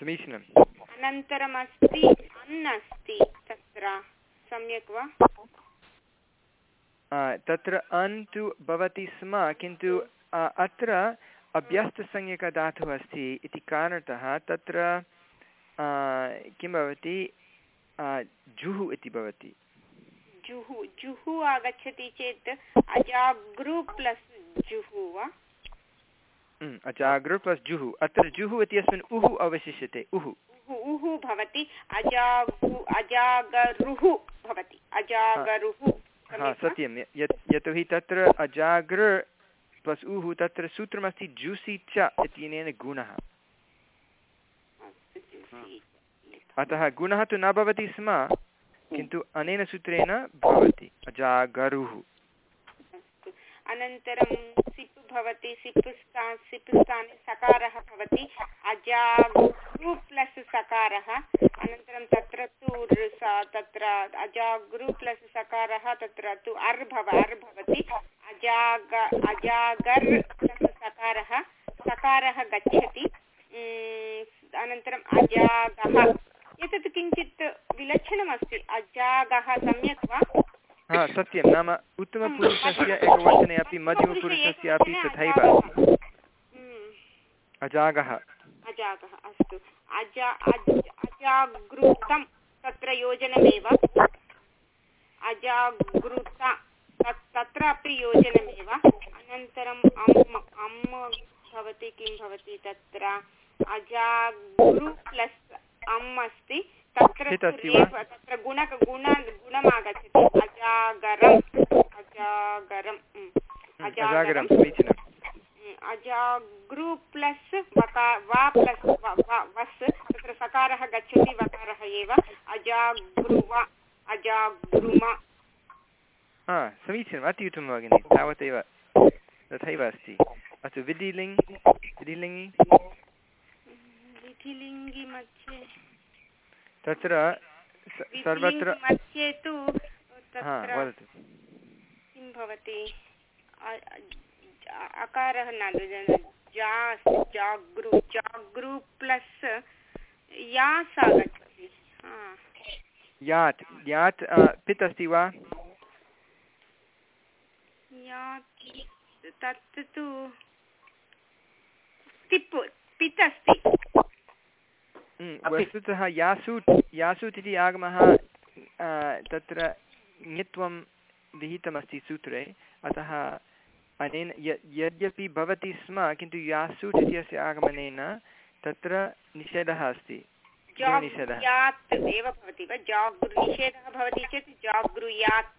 समीचीनम् अनन्तरम् अस्ति अन् अस्ति तत्र। सम्यक् वा? तत्र अन् तु भवति स्म किन्तु अत्र अभ्यस्तसंज्ञकधातुः अस्ति इति कारणतः तत्र किं भवति? जुः इति भवति। जुः जुः आगच्छति चेत् अजागृ प्लस् जुः वा? उम्, अजागृ प्लस् जुः अत्र जुः इत्यस्मिन् उः अवशिष्यते उः उः भवति अजागु अजागरुः भवति अजागरुः हा सत्यं। यतोहि तत्र अजागृ प्लस् उः तत्र सूत्रमस्ति जुसि च इत्यनेन गुणः। अतः गुणः तु न भवति स्म, किन्तु अनेन सूत्रेण भवति। अजागरुः। अनन्तरं सिप् भवति, सिप् स्था, सिप् स्थाने सकारः भवति। अजागृ प्लस् सकारः। अनन्तरं तत्र तु तत्र अजागृ प्लस् सकारः, तत्र तु अर् भव, अर् भवति। अजाग, अजागर् प्लस् सकारः। सकारः गच्छति। अनन्तरम् अजागः। एतत् किञ्चित् विलक्षणमस्ति। अजागः सम्यक् वा? हा सत्यं। नाम उत्तमपुरुषस्य एकवचने अपि मध्यमपुरुषस्य अपि तथैव हम्म, अजागः। अजागः अस्तु। अजा अजागृतं तत्र योजनमेव। अजागृता तत् तत्र अपि योजनमेव। अनन्तरम् अम् अम् भवति किं भवति तत्र? अजागृ प्लस् अम् अस्ति तत्र तत्र गुण गुण गुणमागच्छति। अजागरम्। अजागरम् अजागरं अजागरं समीचीनं अजागृ प्लस् वका वा प्लस् वस्। तत्र सकारः गच्छति वकारः एव। अजागृव अजागृम। हा समीचीनम्। अति उत्तमं भगिनि। तावदेव तथैव अस्ति। अस्तु विधिलिङ् विधिलिङ्गि विधिलिङ्गि मध्ये तत्र सर्वत्र मध्ये तु वदतु किं भवति? अकारः न जा अस्ति, जागृ जागृ प्लस् यास् आगच्छति यात् यात् पित् अस्ति वा या तत् तु तिप् पित् अस्ति वस्तुतः यासूट् यासूट् इति आगमः तत्र ङत्वं विहितमस्ति सूत्रे। अतः अनेन यद्यपि भवति स्म किन्तु यासूट् इत्यस्य आगमनेन तत्र निषेधः अस्ति। निषेधः? एव भवति वा? जागृ भवति चेत् जागृयात्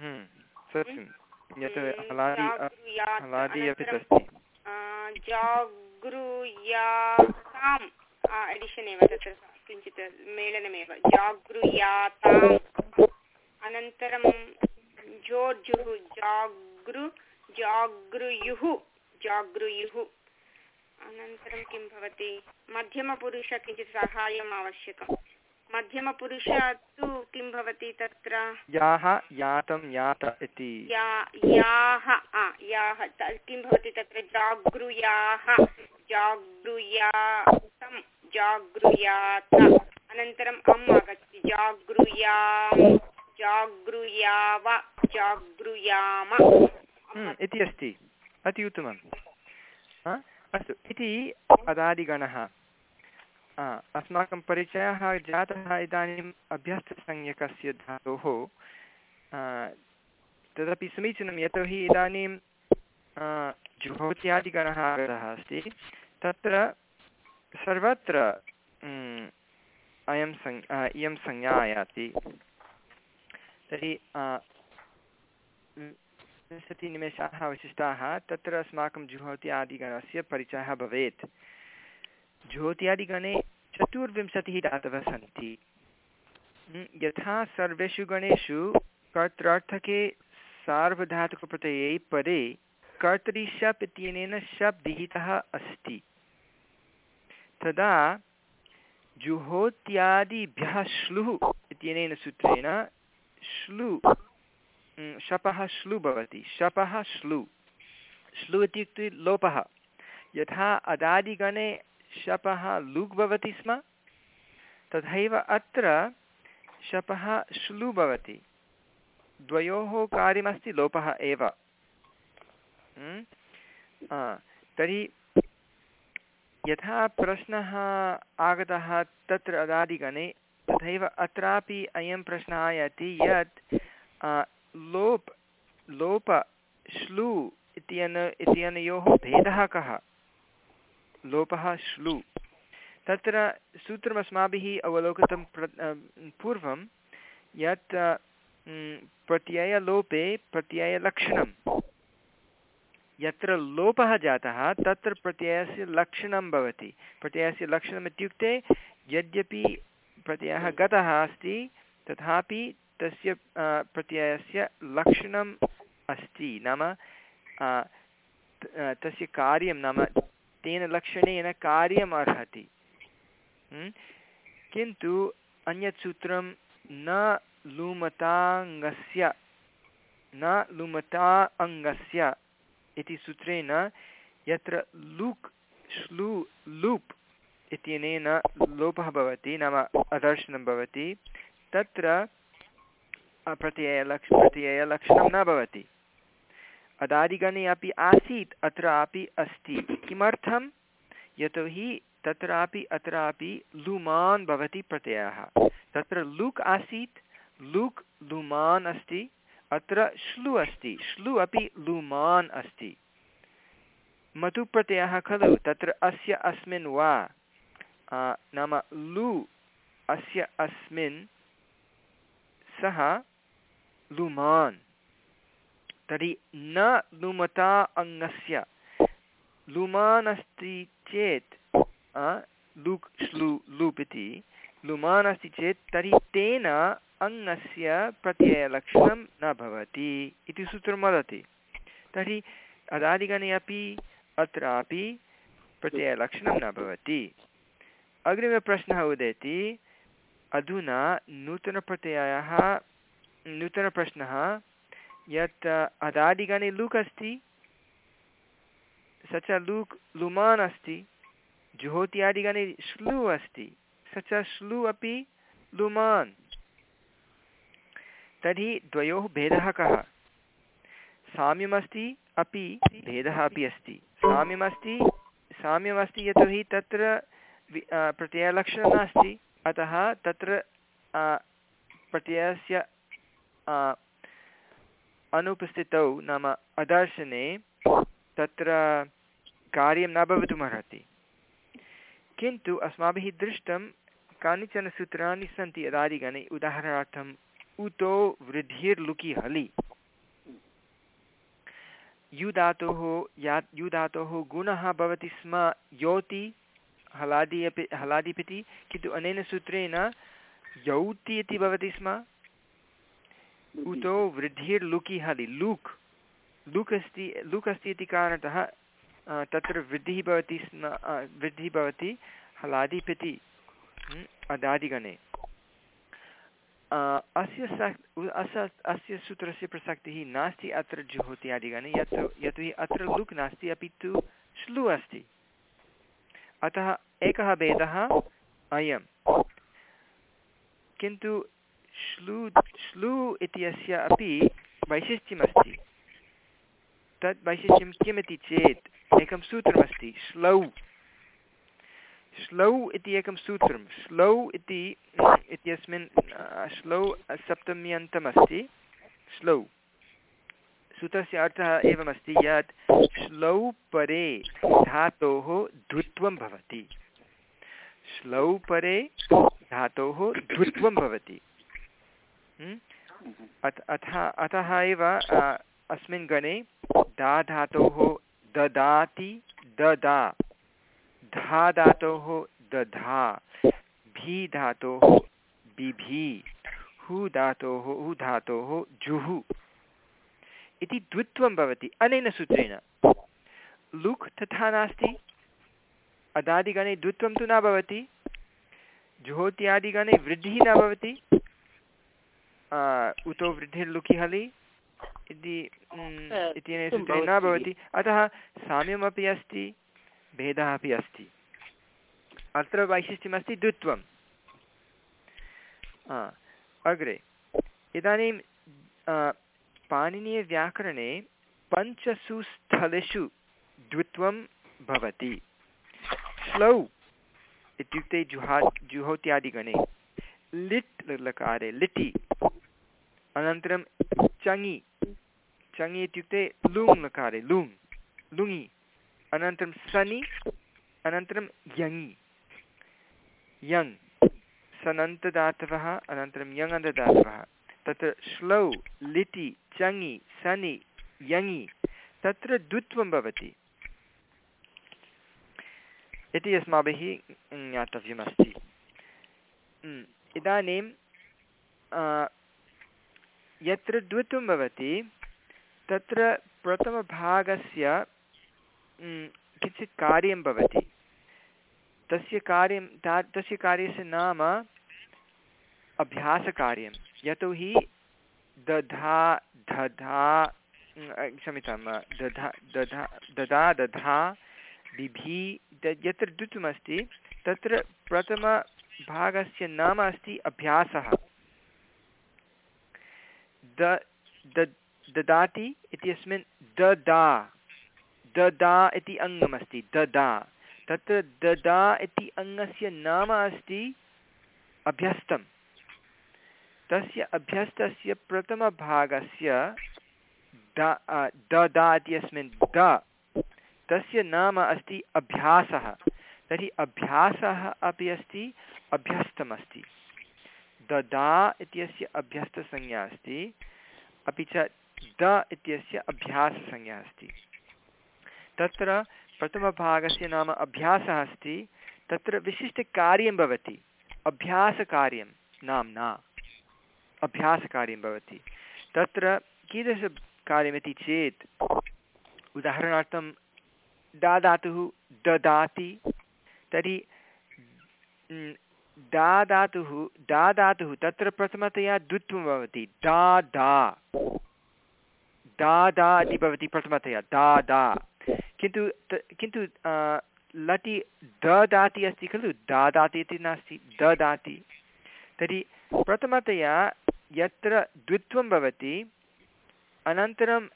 हम्म, सत्यं। यत् हम्म, हलादि हलादि अपि अस्ति। जागृयाताम् एडिशन् एव तत्र किञ्चित् मेलनमेव जागृयाताम् अनन्तरं जोर्जुः जागृ जागृयुः जागृयुः अनन्तरं किं भवति मध्यमपुरुष किञ्चित् साहाय्यम् आवश्यकं मध्यमपुरुष तु किं भवति तत्र? याः यातं यात इति। याः याः किं भवति तत्र? जागृयाः जागृयातं जागृयात। अनन्तरम् अम् आगच्छति। जागृयां जागृयाव जागृयाम। हम्म, इति अस्ति। अति उत्तमं हा? अस्तु इति अदादिगणः आ, अस्माकं परिचयः जातः इदानीम् अभ्यस्तसंज्ञकस्य धातोः। तदपि समीचीनं यतोहि इदानीं जुहोत्यादिगणः आगतः अस्ति। तत्र सर्वत्र अयं सं इयं संज्ञा आयाति। तर्हि विंशतिनिमेषाः अवशिष्टाः तत्र अस्माकं जुहोति आदिगणस्य परिचयः भवेत्। ज्योत्यादिगणे चतुर्विंशतिः धातवः सन्ति। यथा सर्वेषु गणेषु कर्त्रार्थके सार्वधातुकप्रत्यये पदे कर्तरि शप् इत्यनेन शप् विहितः अस्ति। तदा जुहोत्यादिभ्यः श्लुः इत्यनेन सूत्रेण श्लु शपः श्लु भवति। शपः श्लु। श्लु इत्युक्ते लोपः। यथा अदादिगणे शपः लुग् भवति स्म? तथैव अत्र शपः श्लु भवति द्वयोः कार्यमस्ति, लोपः एव। तर्हि यथा प्रश्नः आगतः तत्र अदादिगणे तथैव अत्रापि अयं प्रश्नः आयाति यत् लोप्, लोप, श्लु इत्यन, इत्यनयोः भेदः कः? लोपः श्लु। तत्र सूत्रमस्माभिः अवलोकितं प्र पूर्वं यत् म्, प्रत्ययलोपे प्रत्ययलक्षणं। यत्र लोपः जातः तत्र प्रत्ययस्य लक्षणं भवति। प्रत्ययस्य लक्षणम् इत्युक्ते यद्यपि प्रत्ययः गतः अस्ति तथापि तस्य प्रत्ययस्य लक्षणम् अस्ति। नाम तस्य कार्यं नाम तेन लक्षणेन कार्यम् अर्हति म्? किन्तु अन्यत् सूत्रं न लुमताङ्गस्य, न लुमता अङ्गस्य इति सूत्रेण यत्र लुक्, श्लु, लूप् इत्यनेन लोपः भवति, नाम अदर्शनं भवति, तत्र प्रत्ययलक्ष प्रत्ययलक्षणं न भवति अदादिगणे अपि आसीत्, अत्रापि अस्ति। किमर्थं? यतोहि तत्रापि, अत्रापि लुमान् भवति प्रत्ययः। तत्र लुक् आसीत्, लुक् लुमान् अस्ति, अत्र श्लु अस्ति। श्लु अपि लुमान् अस्ति। मतुप्रत्ययः खलु, तत्र अस्य अस्मिन् वा? नाम लु अस्य अस्मिन् सः लुमान्। तर्हि न लुमता अङ्गस्य। लुमान् अस्ति चेत् लुक् श्लु, लुप् इति। लुमान् अस्ति चेत्, तर्हि तेन अङ्गस्य प्रत्ययलक्षणं न भवति इति सूत्रं वदति। तर्हि अदादिगणे अपि अत्रापि प्रत्ययलक्षणं न भवति। अग्रिमप्रश्नः उदेति, अधुना नूतनप्रत्ययः, नूतनप्रश्नः यत् अदादिगणे लुक् अस्ति, स च लुक् लुमान् अस्ति जुहोत्यादिगणे श्लु अस्ति, स च श्लु अपि लुमान्। तर्हि द्वयोः भेदः कः? साम्यमस्ति अपि भेदः अपि अस्ति। साम्यमस्ति साम्यमस्ति यतोहि तत्र प्रत्ययलक्षणं नास्ति, अतः तत्र प्रत्ययस्य अनुपस्थितौ नाम अदर्शने तत्र कार्यं न भवितुमर्हति। किन्तु अस्माभिः दृष्टं कानिचन सूत्राणि सन्ति अदादिगणे उदाहरणार्थम् उतो वृद्धिर्लुकि हलि युधातोः या युधातोः गुणः भवति स्म योति, हलादि अपि, हलादिपिति, किन्तु अनेन सूत्रेण यौति इति भवति स्म। उतो वृद्धिर्लुकि हलि लुक्। लुक् अस्ति लुक् अस्ति इति कारणतः तत्र वृद्धिः भवति स्म वृद्धिः भवति हलादिपिति अदादिगणे। अस्य स अस्य सूत्रस्य प्रसक्तिः नास्ति, अत्र जुहोत्यादिगणे यत् यतोहि अत्र लुक् नास्ति, अपि तु श्लु अस्ति। अतः एकः भेदः अयं किन्तु श्लू श्लू इत्यस्य अपि वैशिष्ट्यमस्ति। तद् वैशिष्ट्यं किमिति चेत् एकं सूत्रमस्ति, श्लौ। श्लौ इति एकं सूत्रं। श्लौ इति, इत्यस्मिन् श्लौ सप्तम्यन्तमस्ति, श्लौ। सूत्रस्य अर्थः एवमस्ति यत् श्लौ परे धातोः द्वित्वं भवति। श्लौ परे धातोः द्वित्वं भवति। अतः अतः एव अस्मिन् गणे दा धातोः ददाति ददा। धा धातोः दधा। भी धातोः बिभी। हु धातोः हु धातोः जुः। इति द्वित्वं भवति अनेन सूत्रेण। लुक् तथा नास्ति। अदादिगणे द्वित्वं तु न भवति। जुहोत्यादिगणे वृद्धिः न भवति। उतो वृद्धिर्लुकि हलि इति इत्यनेन सूत्रेण न भवति? अतः साम्यमपि अस्ति भेदः अपि अस्ति। अत्र वैशिष्ट्यमस्ति द्वित्वम्। अग्रे। इदानीं पाणिनीयव्याकरणे पञ्चसु स्थलेषु द्वित्वं भवति। श्लौ इत्युक्ते जुहा जुहोत्यादिगणे। लिट् लकारे लिटि। अनन्तरं चङि चङि इत्युक्ते लुङ् लकारे लुङ् लुङि अनन्तरं सनि अनन्तरं यङि यङ् सनन्तदातवः अनन्तरं यङन्तदातवः तत्र श्लौ लिटि चङि सनि यङि तत्र द्वित्वं भवति इति अस्माभिः ज्ञातव्यमस्ति इदानीं यत्र द्वित्वं भवति, तत्र प्रथमभागस्य किञ्चित् कार्यं भवति। तस्य कार्यं, ता, तस्य कार्यस्य नाम अभ्यासकार्यं। यतोहि दधा दधा क्षम्यतां दधा दधा ददा दधा, बिभि यत्र द्वित्वमस्ति, तत्र प्रथमभागस्य नाम अस्ति अभ्यासः। द ददाति इत्यस्मिन् ददा। ददा इति अङ्गमस्ति ददा। तत्र ददा इति अङ्गस्य नाम अस्ति अभ्यस्तं तस्य अभ्यस्तस्य प्रथमभागस्य ददा इत्यस्मिन् द। तस्य नाम अस्ति अभ्यासः। तर्हि अभ्यासः अपि अस्ति, अभ्यस्तमस्ति। ददा इत्यस्य अभ्यस्तसंज्ञा अस्ति, अपि च द इत्यस्य अभ्याससंज्ञा अस्ति। तत्र प्रथमभागस्य नाम अभ्यासः अस्ति, तत्र विशिष्टकार्यं भवति, अभ्यासकार्यं नाम्ना, अभ्यासकार्यं भवति। तत्र कीदृशकार्यमिति चेत्, उदाहरणार्थं दादातुः ददाति, तर्हि म्, दादातुः दादातुः तत्र प्रथमतया द्वित्वं भवति दा दा। दा दा इति भवति प्रथमतया दा दा। किन्तु किन्तु लटि ददाति अस्ति खलु? दादाति इति नास्ति ददाति तर्हि प्रथमतया यत्र द्वित्वं भवति अनन्तरम्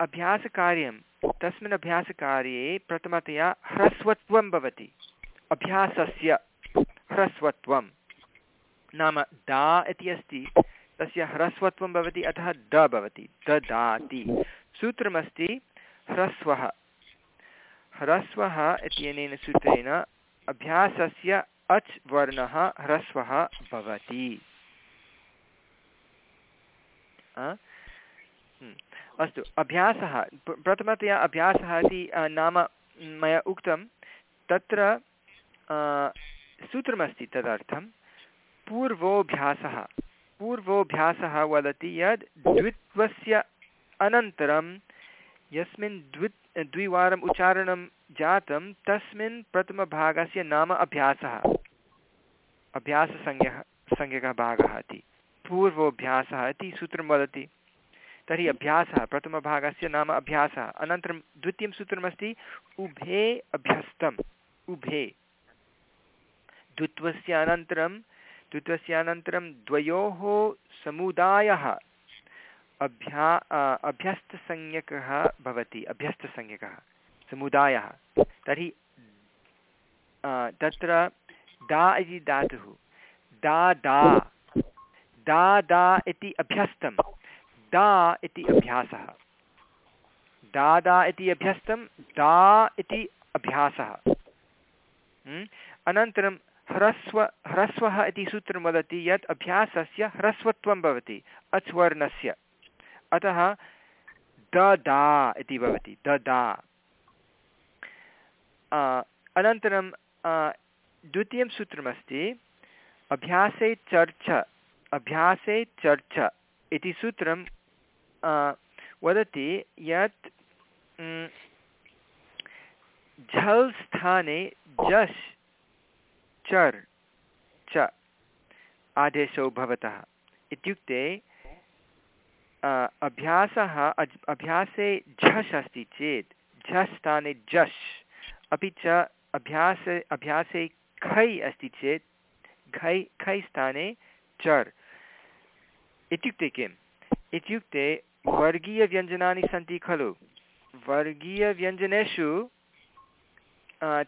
अभ्यासकार्यं तस्मिन् अभ्यासकार्ये प्रथमतया ह्रस्वत्वं भवति अभ्यासस्य। ह्रस्वत्वं। नाम दा इति अस्ति, तस्य ह्रस्वत्वं भवति, अतः द भवति, ददाति। सूत्रमस्ति ह्रस्वः। ह्रस्वः इत्यनेन सूत्रेण अभ्यासस्य अच् वर्णः ह्रस्वः भवति। अस्तु, अभ्यासः। प्रथमतया अभ्यासः इति नाम मया उक्तं, तत्र सूत्रमस्ति तदर्थं पूर्वोऽभ्यासः पूर्वोऽभ्यासः वदति यद् द्वित्वस्य अनन्तरं यस्मिन् द्वि द्विवारम् उच्चारणं जातं तस्मिन् प्रथमभागस्य नाम अभ्यासः, अभ्याससंज्ञः, संज्ञकः भागः इति पूर्वोऽभ्यासः इति सूत्रं वदति। तर्हि अभ्यासः, प्रथमभागस्य नाम अभ्यासः, अनन्तरं द्वितीयं सूत्रमस्ति उभे अभ्यस्तम्, उभे। द्वित्वस्य अनन्तरं द्वित्वस्य अनन्तरं द्वयोः समुदायः अभ्या अभ्यस्तसंज्ञकः भवति, अभ्यस्तसंज्ञकः समुदायः। तर्हि तत्र दा इति धातुः। दा दा। दा दा इति अभ्यस्तं दा इति अभ्यासः। दा दा इति अभ्यस्तं दा इति अभ्यासः। अनन्तरं ह्रस्व, ह्रस्वः इति सूत्रं वदति, यत् अभ्यासस्य ह्रस्वत्वं भवति, अच्वर्णस्य। अतः ददा इति भवति ददा अनन्तरं द्वितीयं सूत्रमस्ति, अभ्यासे चर्च अभ्यासे चर्च इति सूत्रं वदति यत् झल् स्थाने जश् चर्, च, आदेशौ भवतः। इत्युक्ते अभ्यासः अभ्यासे झस् अस्ति चेत् झस् स्थाने झस् अपि च अभ्यासे अभ्यासे खै अस्ति चेत् घै खै स्थाने चर्। इत्युक्ते किम्? इत्युक्ते, वर्गीयव्यञ्जनानि सन्ति खलु। वर्गीयव्यञ्जनेषु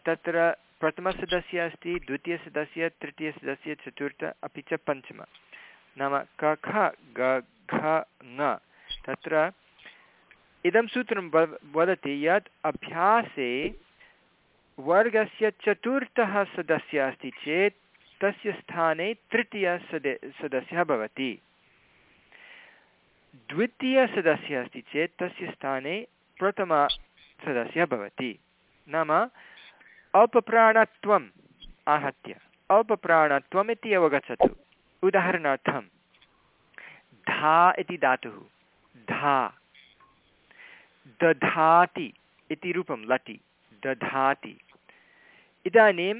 तत्र प्रथमसदस्य अस्ति द्वितीयसदस्य तृतीयसदस्य चतुर्थ, अपि च पञ्चम। नाम क, ख, ग, घ, ङ। तत्र इदं सूत्रं वदति यत् अभ्यासे वर्गस्य चतुर्थः सदस्यः अस्ति चेत् तस्य स्थाने तृतीयसदे सदस्यः भवति। द्वितीयसदस्यः अस्ति चेत् तस्य स्थाने प्रथमसदस्यः भवति। नाम अपप्राणत्वम् आहत्य। अपप्राणत्वम् इति अवगच्छतु। उदाहरणार्थं धा इति धातुः। धा। दधाति इति रूपं लटि दधाति। इदानीं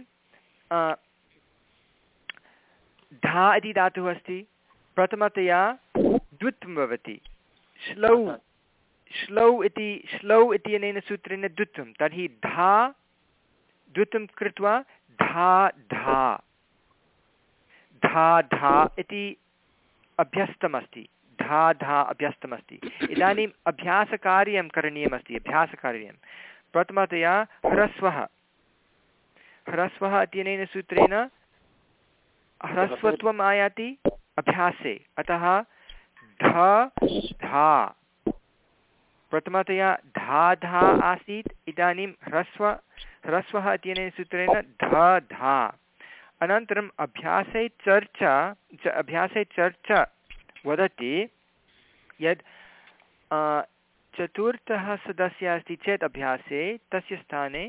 धा इति धातुः अस्ति। प्रथमतया द्वित्वं भवति। श्लौ। श्लौ इति, श्लौ इत्यनेन सूत्रेण द्वित्वं। तर्हि धा द्वित्वं कृत्वा धा धा। धा धा इति अभ्यस्तमस्ति। धा धा अभ्यस्तमस्ति। इदानीम् अभ्यासकार्यं करणीयमस्ति, अभ्यासकार्यं। प्रथमतया ह्रस्वः। ह्रस्वः इत्यनेन सूत्रेण ह्रस्वत्वम् आयाति अभ्यासे। अतः ध, धा। प्रथमतया धा धा आसीत्। इदानीं ह्रस्व ह्रस्वः इत्यनेन सूत्रेण ध धा। अनन्तरम् अभ्यासे चर्चा च अभ्यासे चर्चा वदति यद् चतुर्थः सदस्यः अस्ति चेत् अभ्यासे तस्य स्थाने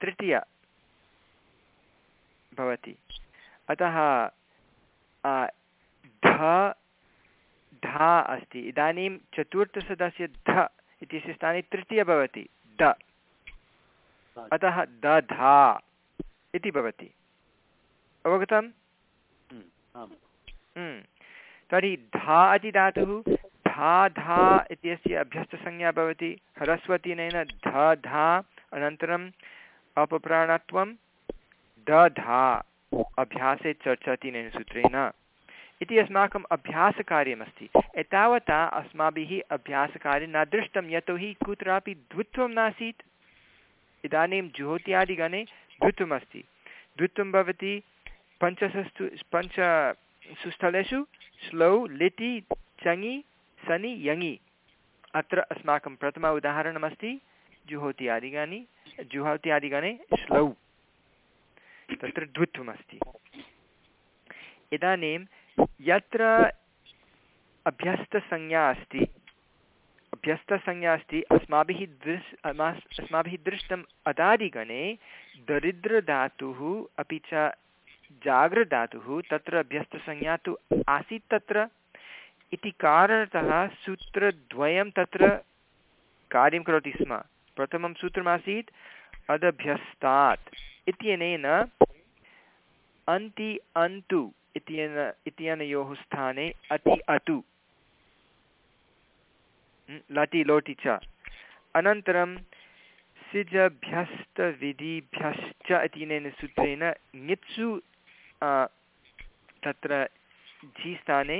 तृतीय। भवति। अतः ध धा अस्ति। इदानीं चतुर्थसदस्य ध इत्यस्य स्थाने तृतीय भवति। द। अतः दधा इति भवति। अवगतम्? हम्म। तर्हि धा इति धातुः धा धा इत्यस्य अभ्यस्तसंज्ञा भवति। ह्रस्वतिनेन ध धा अनन्तरम् अपप्राणत्वं दधा अभ्यासे चर्चतिनेन सूत्रेण। इति अस्माकम् अभ्यासकार्यमस्ति। एतावता अस्माभिः अभ्यासकार्यं न दृष्टं यतोहि कुत्रापि द्वित्वं नासीत्। इदानीं ज्योत्यादिगणे द्वित्वमस्ति। द्वित्वं भवति पञ्चसस्तु पञ्चसु स्थलेषु श्लौ लिटि, चङि, सनि, यङि। अत्र अस्माकं प्रथम उदाहरणमस्ति, जुहोत्यादिगणे जुहोत्यादिगणे श्लौ तत्र द्वित्वमस्ति। इदानीं यत्र अभ्यस्तसंज्ञा अस्ति अभ्यस्तसंज्ञा अस्ति। अस्माभिः दृश् अस्माभिः दृष्टम् अदादिगणे दरिद्रधातुः, अपि च जागृधातुः, तत्र अभ्यस्तसंज्ञा तु आसीत् तत्र। इति कारणतः सूत्रद्वयं तत्र कार्यं करोति स्म। प्रथमं सूत्रमासीत्, अदभ्यस्तात् इत्यनेन अन्ति अन्तु इत्यन, इत्यनयोः स्थाने अति अतु। लटि लोटि च अनन्तरं सिजभ्यस्तविधिभ्यश्च इत्यनेन सूत्रेण ङित्सु तत्र झि स्थाने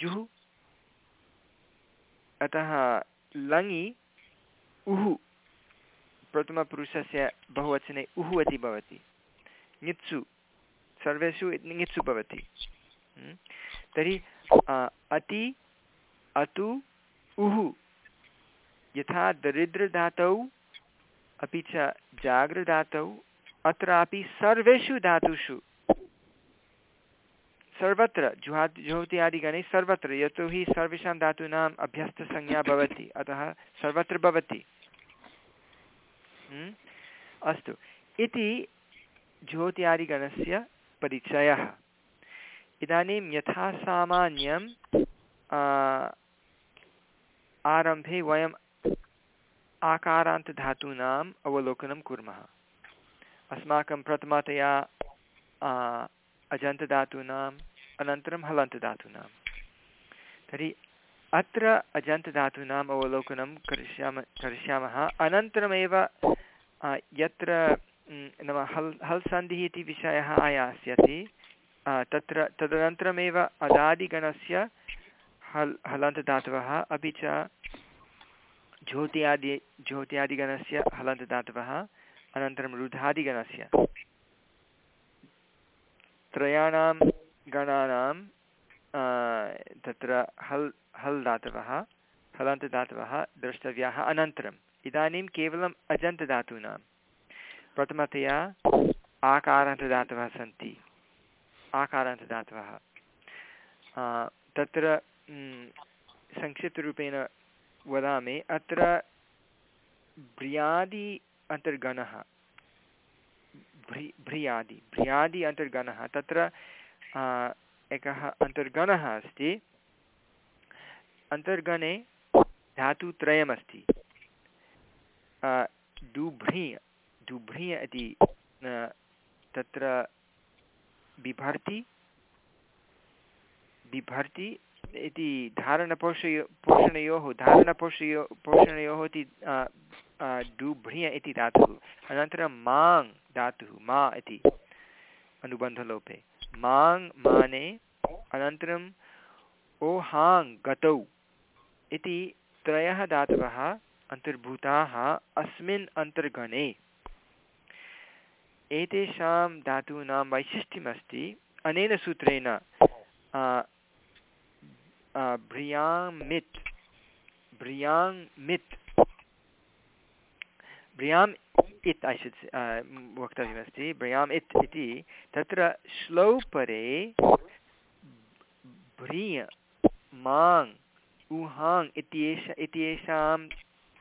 जुः अतः लङि उः प्रथमपुरुषस्य बहुवचने उः इति भवति ङित्सु सर्वेषु ङित्सु भवति तर्हि अति अतु उः यथा दरिद्रधातौ अपि च जागृधातौ अत्रापि सर्वेषु धातुषु सर्वत्र जुहा ज्योत्यादिगणे सर्वत्र यतोहि सर्वेषां धातूनाम् अभ्यस्तसंज्ञा भवति, अतः सर्वत्र भवति। अस्तु। इति ज्योत्यादिगणस्य परिचयः। इदानीं यथा सामान्यं आरम्भे वयम् आकारान्तधातूनाम् अवलोकनं कुर्मः। अस्माकं प्रथमतया अजन्तधातूनाम्, अनन्तरं हलन्तधातूनां तर्हि अत्र अजन्तधातूनाम् अवलोकनं करिष्यामः करिष्यामः। अनन्तरमेव यत्र नाम हल् हल् सन्धिः इति विषयः आयास्यति तत्र, तदनन्तरमेव अदादिगणस्य हल् हलन्तधातवः अपि च ज्योत्यादि, ज्योत्यादिगणस्य हलन्तधातवः अनन्तरं रुधादिगणस्य। त्रयाणां गणानां तत्र हल् हल् धातवः हलन्तधातवः द्रष्टव्याः अनन्तरम्। इदानीं केवलम् अजन्तधातूनां प्रथमतया आकारान्तदातवः सन्ति। आकारान्तदातवः। तत्र संक्षिप्तरूपेण वदामि। अत्र भ्रियादि अन्तर्गणः। भ्रि भ्रियादि भ्रियादि अन्तर्गणः। तत्र एकः अन्तर्गणः अस्ति। अन्तर्गणे धातुत्रयमस्ति। डुभ्रिय डुभ्रिय इति तत्र बिभर्ति बिभर्ति इति धारणपोषयो पोषणयोः धारणपोषयो पोषणयोः इति डुभ्रिय इति धातुः, अनन्तरं माङ् धातुः, मा इति अनुबन्धलोपे। माङ् माने अनन्तरम् ओहाङ् गतौ इति त्रयः धातवः अन्तर्भूताः अस्मिन् अन्तर्गणे। एतेषां धातूनां वैशिष्ट्यमस्ति। अनेन सूत्रेण भ्रियाङ् भ्रियाङ् मित् भ्रियाम् इत् ऐ वक्तव्यमस्ति भ्रियाम् इत् इति तत्र श्लौ परे भ्रिय माङ् उहाङ् इत्येष, इत्येषां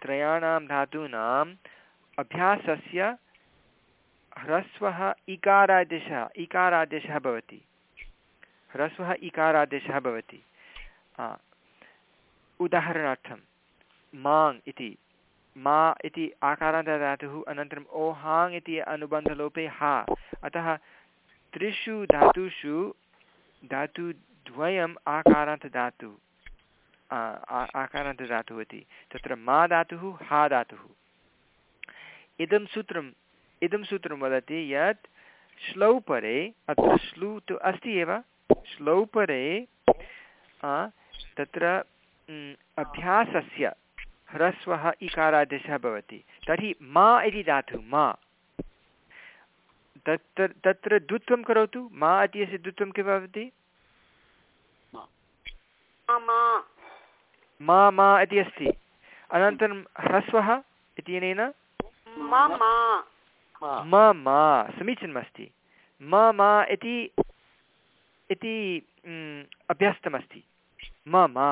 त्रयाणां धातूनाम् अभ्यासस्य ह्रस्वः इकारादेशः इकारादेशः भवति। ह्रस्वः इकारादेशः भवति। उदाहरणार्थं माङ् इति मा इति आकारान्तधातुः अनन्तरम् ओहाङ् इति अनुबन्धलोपे हा अतः त्रिषु धातुषु धातुद्वयम् आकारान्तधातुः आकारान्तधातुः इति तत्र मा धातुः हा धातुः इदं सूत्रम् इदं सूत्रं वदति यत् श्लौ परे अत्र श्लू तु अस्ति एव श्लोपरे तत्र अभ्यासस्य ह्रस्वः इकारादेशः भवति। तर्हि मा इति धातुः मा। तत्र तत्र द्वित्वं करोतु? मा इत्यस्य द्वित्वं किं भवति? मा मा। इति अस्ति। अनन्तरं ह्रस्वः इत्यनेन? म मा। समीचीनमस्ति। म मा इति इति अभ्यस्तमस्ति। म मा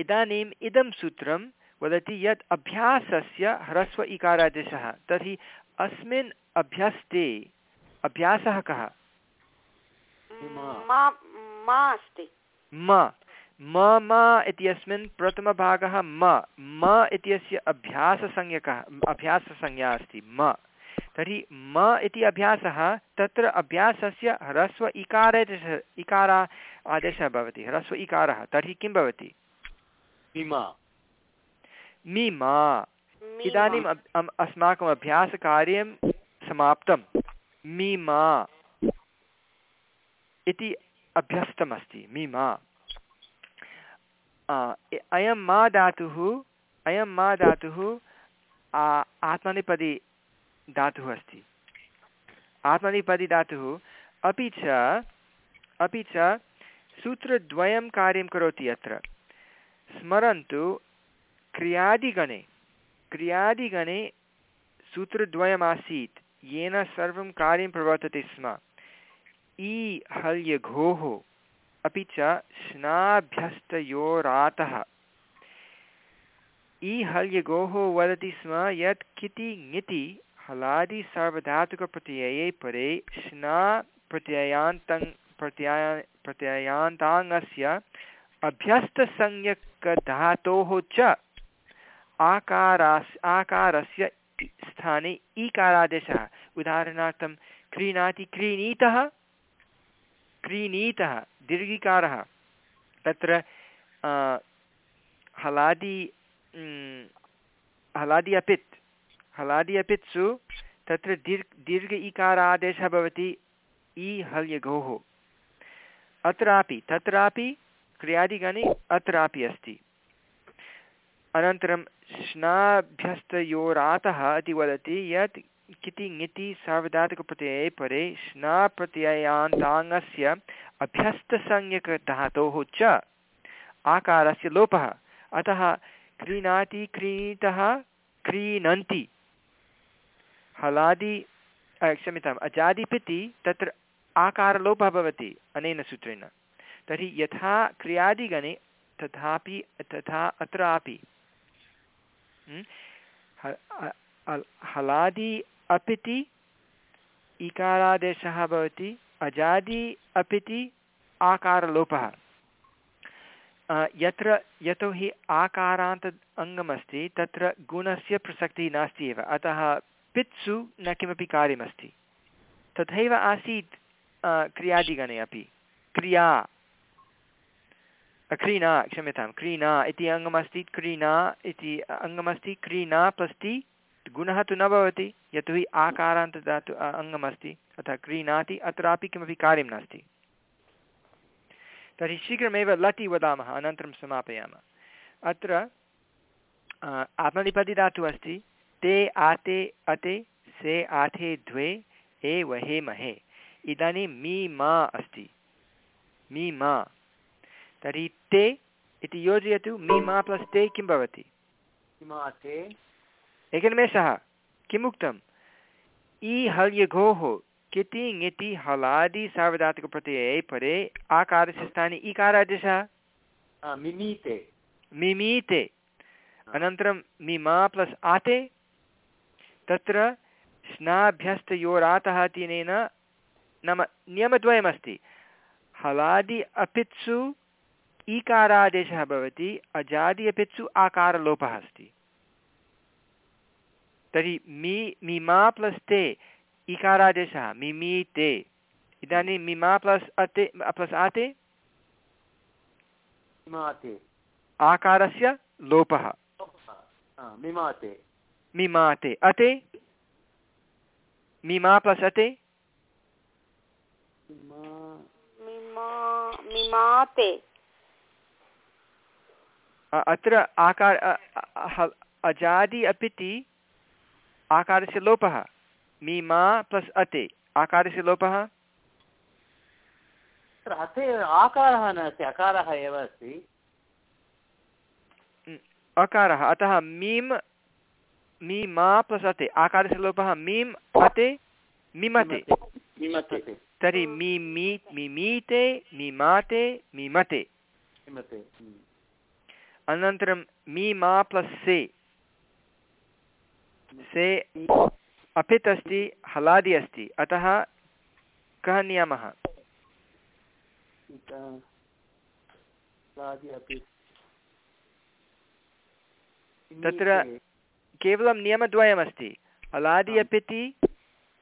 इदानीम् इदं सूत्रं वदति यत् अभ्यासस्य ह्रस्व इकारादेशः। तर्हि अस्मिन् अभ्यस्ते अभ्यासः कः? म म म। इत्यस्मिन् प्रथमभागः म। म इत्यस्य अभ्याससंज्ञकः अभ्याससंज्ञा अस्ति म। तर्हि म इति अभ्यासः तत्र अभ्यासस्य ह्रस्व इकारादेशः इकारा आदेशः भवति ह्रस्व इकारः। तर्हि किं भवति? मीमा। इदानीम् अस्माकम् अभ्यासकार्यं समाप्तं। मीमा। इति अभ्यस्तमस्ति मीमा। अयं मा धातुः अयं मा धातुः आत्मनिपदि धातुः अस्ति। आत्मनिपदि धातुः अपि च अपि च सूत्रद्वयं कार्यं करोति अत्र। स्मरन्तु, क्रियादिगणे क्रियादिगणे सूत्रद्वयमासीत्, येन सर्वं कार्यं प्रवर्तते स्म। इ हल्यघोः, अपि च स्नाभ्यस्तयोरातः। इ हल्यगोः वदति स्म यत् किति ङिति हलादि सार्वधातुकप्रत्यये परे स्ना प्रत्ययान्तं प्रत्यया प्रत्ययान्ताङ्गस्य अभ्यस्तसंज्ञकधातोः च आकारास् आकारस्य स्थाने ईकारादेशः उदाहरणार्थं क्रीणाति क्रीणीतः क्रीणीतः दीर्घिकारः तत्र हलादि हलादि अपित् हलादि अपित्सु तत्र दीर्घ दीर्घ इकारादेशः भवति इ हल्यगोः अत्रापि, तत्रापि क्रियादिगणे अत्रापि अस्ति। अनन्तरं स्नाभ्यस्तयोरातः इति वदति यत् किति ङिति सार्वधातुकप्रत्यये परे स्ना प्रत्ययान्ताङ्गस्य अभ्यस्तसंज्ञकधातोः च आकारस्य लोपः। अतः क्रीणाति क्रीणीतः क्रीणन्ति। हलादि क्षम्यताम् अजादिपिति तत्र आकारलोपः भवति अनेन सूत्रेण। तर्हि यथा क्रियादिगणे तथापि, तथा अत्रापि हलादि अपिति इकारादेशः भवति, अजादि अपिति आकारलोपः। यत्र यतोहि आकारान्त अङ्गमस्ति, तत्र गुणस्य प्रसक्तिः नास्ति एव। अतः पित्सु न किमपि कार्यमस्ति। तथैव आसीत् क्रियादिगणे अपि। क्रिया। क्रीणा, क्षम्यतां, क्रीणा इति अङ्गमस्ति, क्रीणा इति अङ्गमस्ति, क्रीणा प्लस् ति गुणः तु न भवति, यतोहि आकारान्त धातु अङ्गमस्ति अतः क्रीणाति अत्रापि किमपि कार्यं नास्ति। तर्हि शीघ्रमेव लटि वदामः, अनन्तरं समापयामः। अत्र आत्मनिपदि धातुः अस्ति। ते आते अते से आथे द्वे ए वहे महे। इदानीं मी मा अस्ति। मी मा। तर्हि ते इति योजयतु मी मा प्लस् ते किं भवति? एकनिमेषः किमुक्तम्? इ हल्यघोः किति ङिति हलादि सार्वधातुकप्रत्यये परे आकारस्य स्थाने इकारादेशः मिमीते। मिमीते। अनन्तरं मिमा प्लस् आते। तत्र स्नाभ्यस्तयोरातः तिनेन नाम नियमद्वयमस्ति। हलादि अपित्सु ईकारादेशः भवति अजादि अपित्सु आकारलोपः अस्ति। तर्हि मि मिमा प्लस् ते इकारादेशः मिमीते इदानीं मिमा प्लस् अते प्लस् आते? आकारस्य लोपः। मिमाते मिमाते अते मिमा प्लस् अते अत्र आकार अजादि अपिति आकारस्य लोपः मीमा प्लस् अते आकारस्य लोपः आकारः नास्ति अकारः एव अस्ति अकारः अतः मीम् मीमा प्लस् अते आकारस्य लोपः मीम् अते मिमते मिमते तर्हि मिमि मिमीते मिमाते मिमते हम्म। अनन्तरं मीमा प्लस् से से अपित् अस्ति हलादि अस्ति अतः कः नियमः तत्र-। केवलं नियमद्वयमस्ति। हलादि अपिति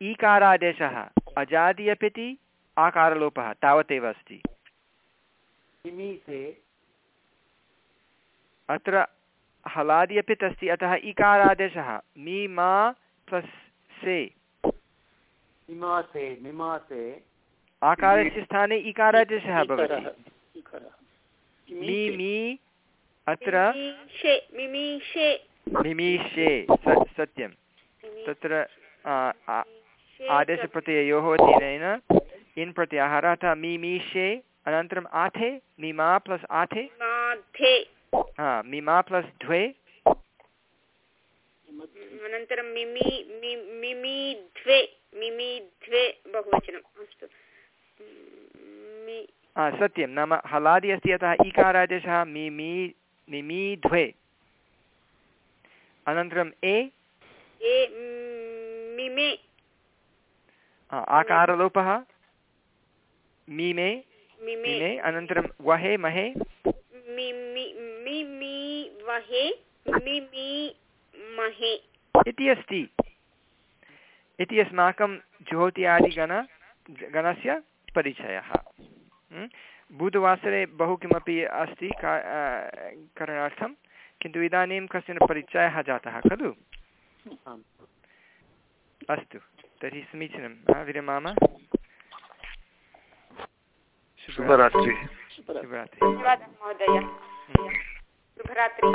ईकारादेशः। अजादि अपिति आकारलोपः। तावदेव अस्ति। अत्र हलादि अपित् अस्ति अतः इकारादेशः मी मा प्लस् से। मिमासे मिमासे आकारस्य स्थाने इकारादेशः भवति। मी मी अत्र मिमीषे स- सत्यं। तत्र आदेशप्रत्ययोः अधीनेन इन् प्रत्याहारः अतः मिमीषे अनन्तरम् आथे मिमा प्लस् आथे। हा मिमा प्लस् द्वे अनन्तरं मिमि मिमि द्वे मिमि द्वे बहुवचनम् अस्तु। सत्यं नाम हलादि अस्ति अतः ईकारादेशः मिमि मिमि द्वे अनन्तरम् ए? मिमे आकारलोपः? मिमे मिमे अनन्तरं वहे महे? मिमि मिमि वहे इति अस्ति। इति अस्माकं ज्योत्यादिगण गणस्य परिचयः। बुधवासरे बहु किमपि अस्ति करणार्थं? किन्तु इदानीं कश्चन परिचयः जातः खलु। अस्तु तर्हि समीचीनं विरमाम शुभरात्रिः। शुभरात्रिः। धन्यवादः महोदय। शुभरात्रि।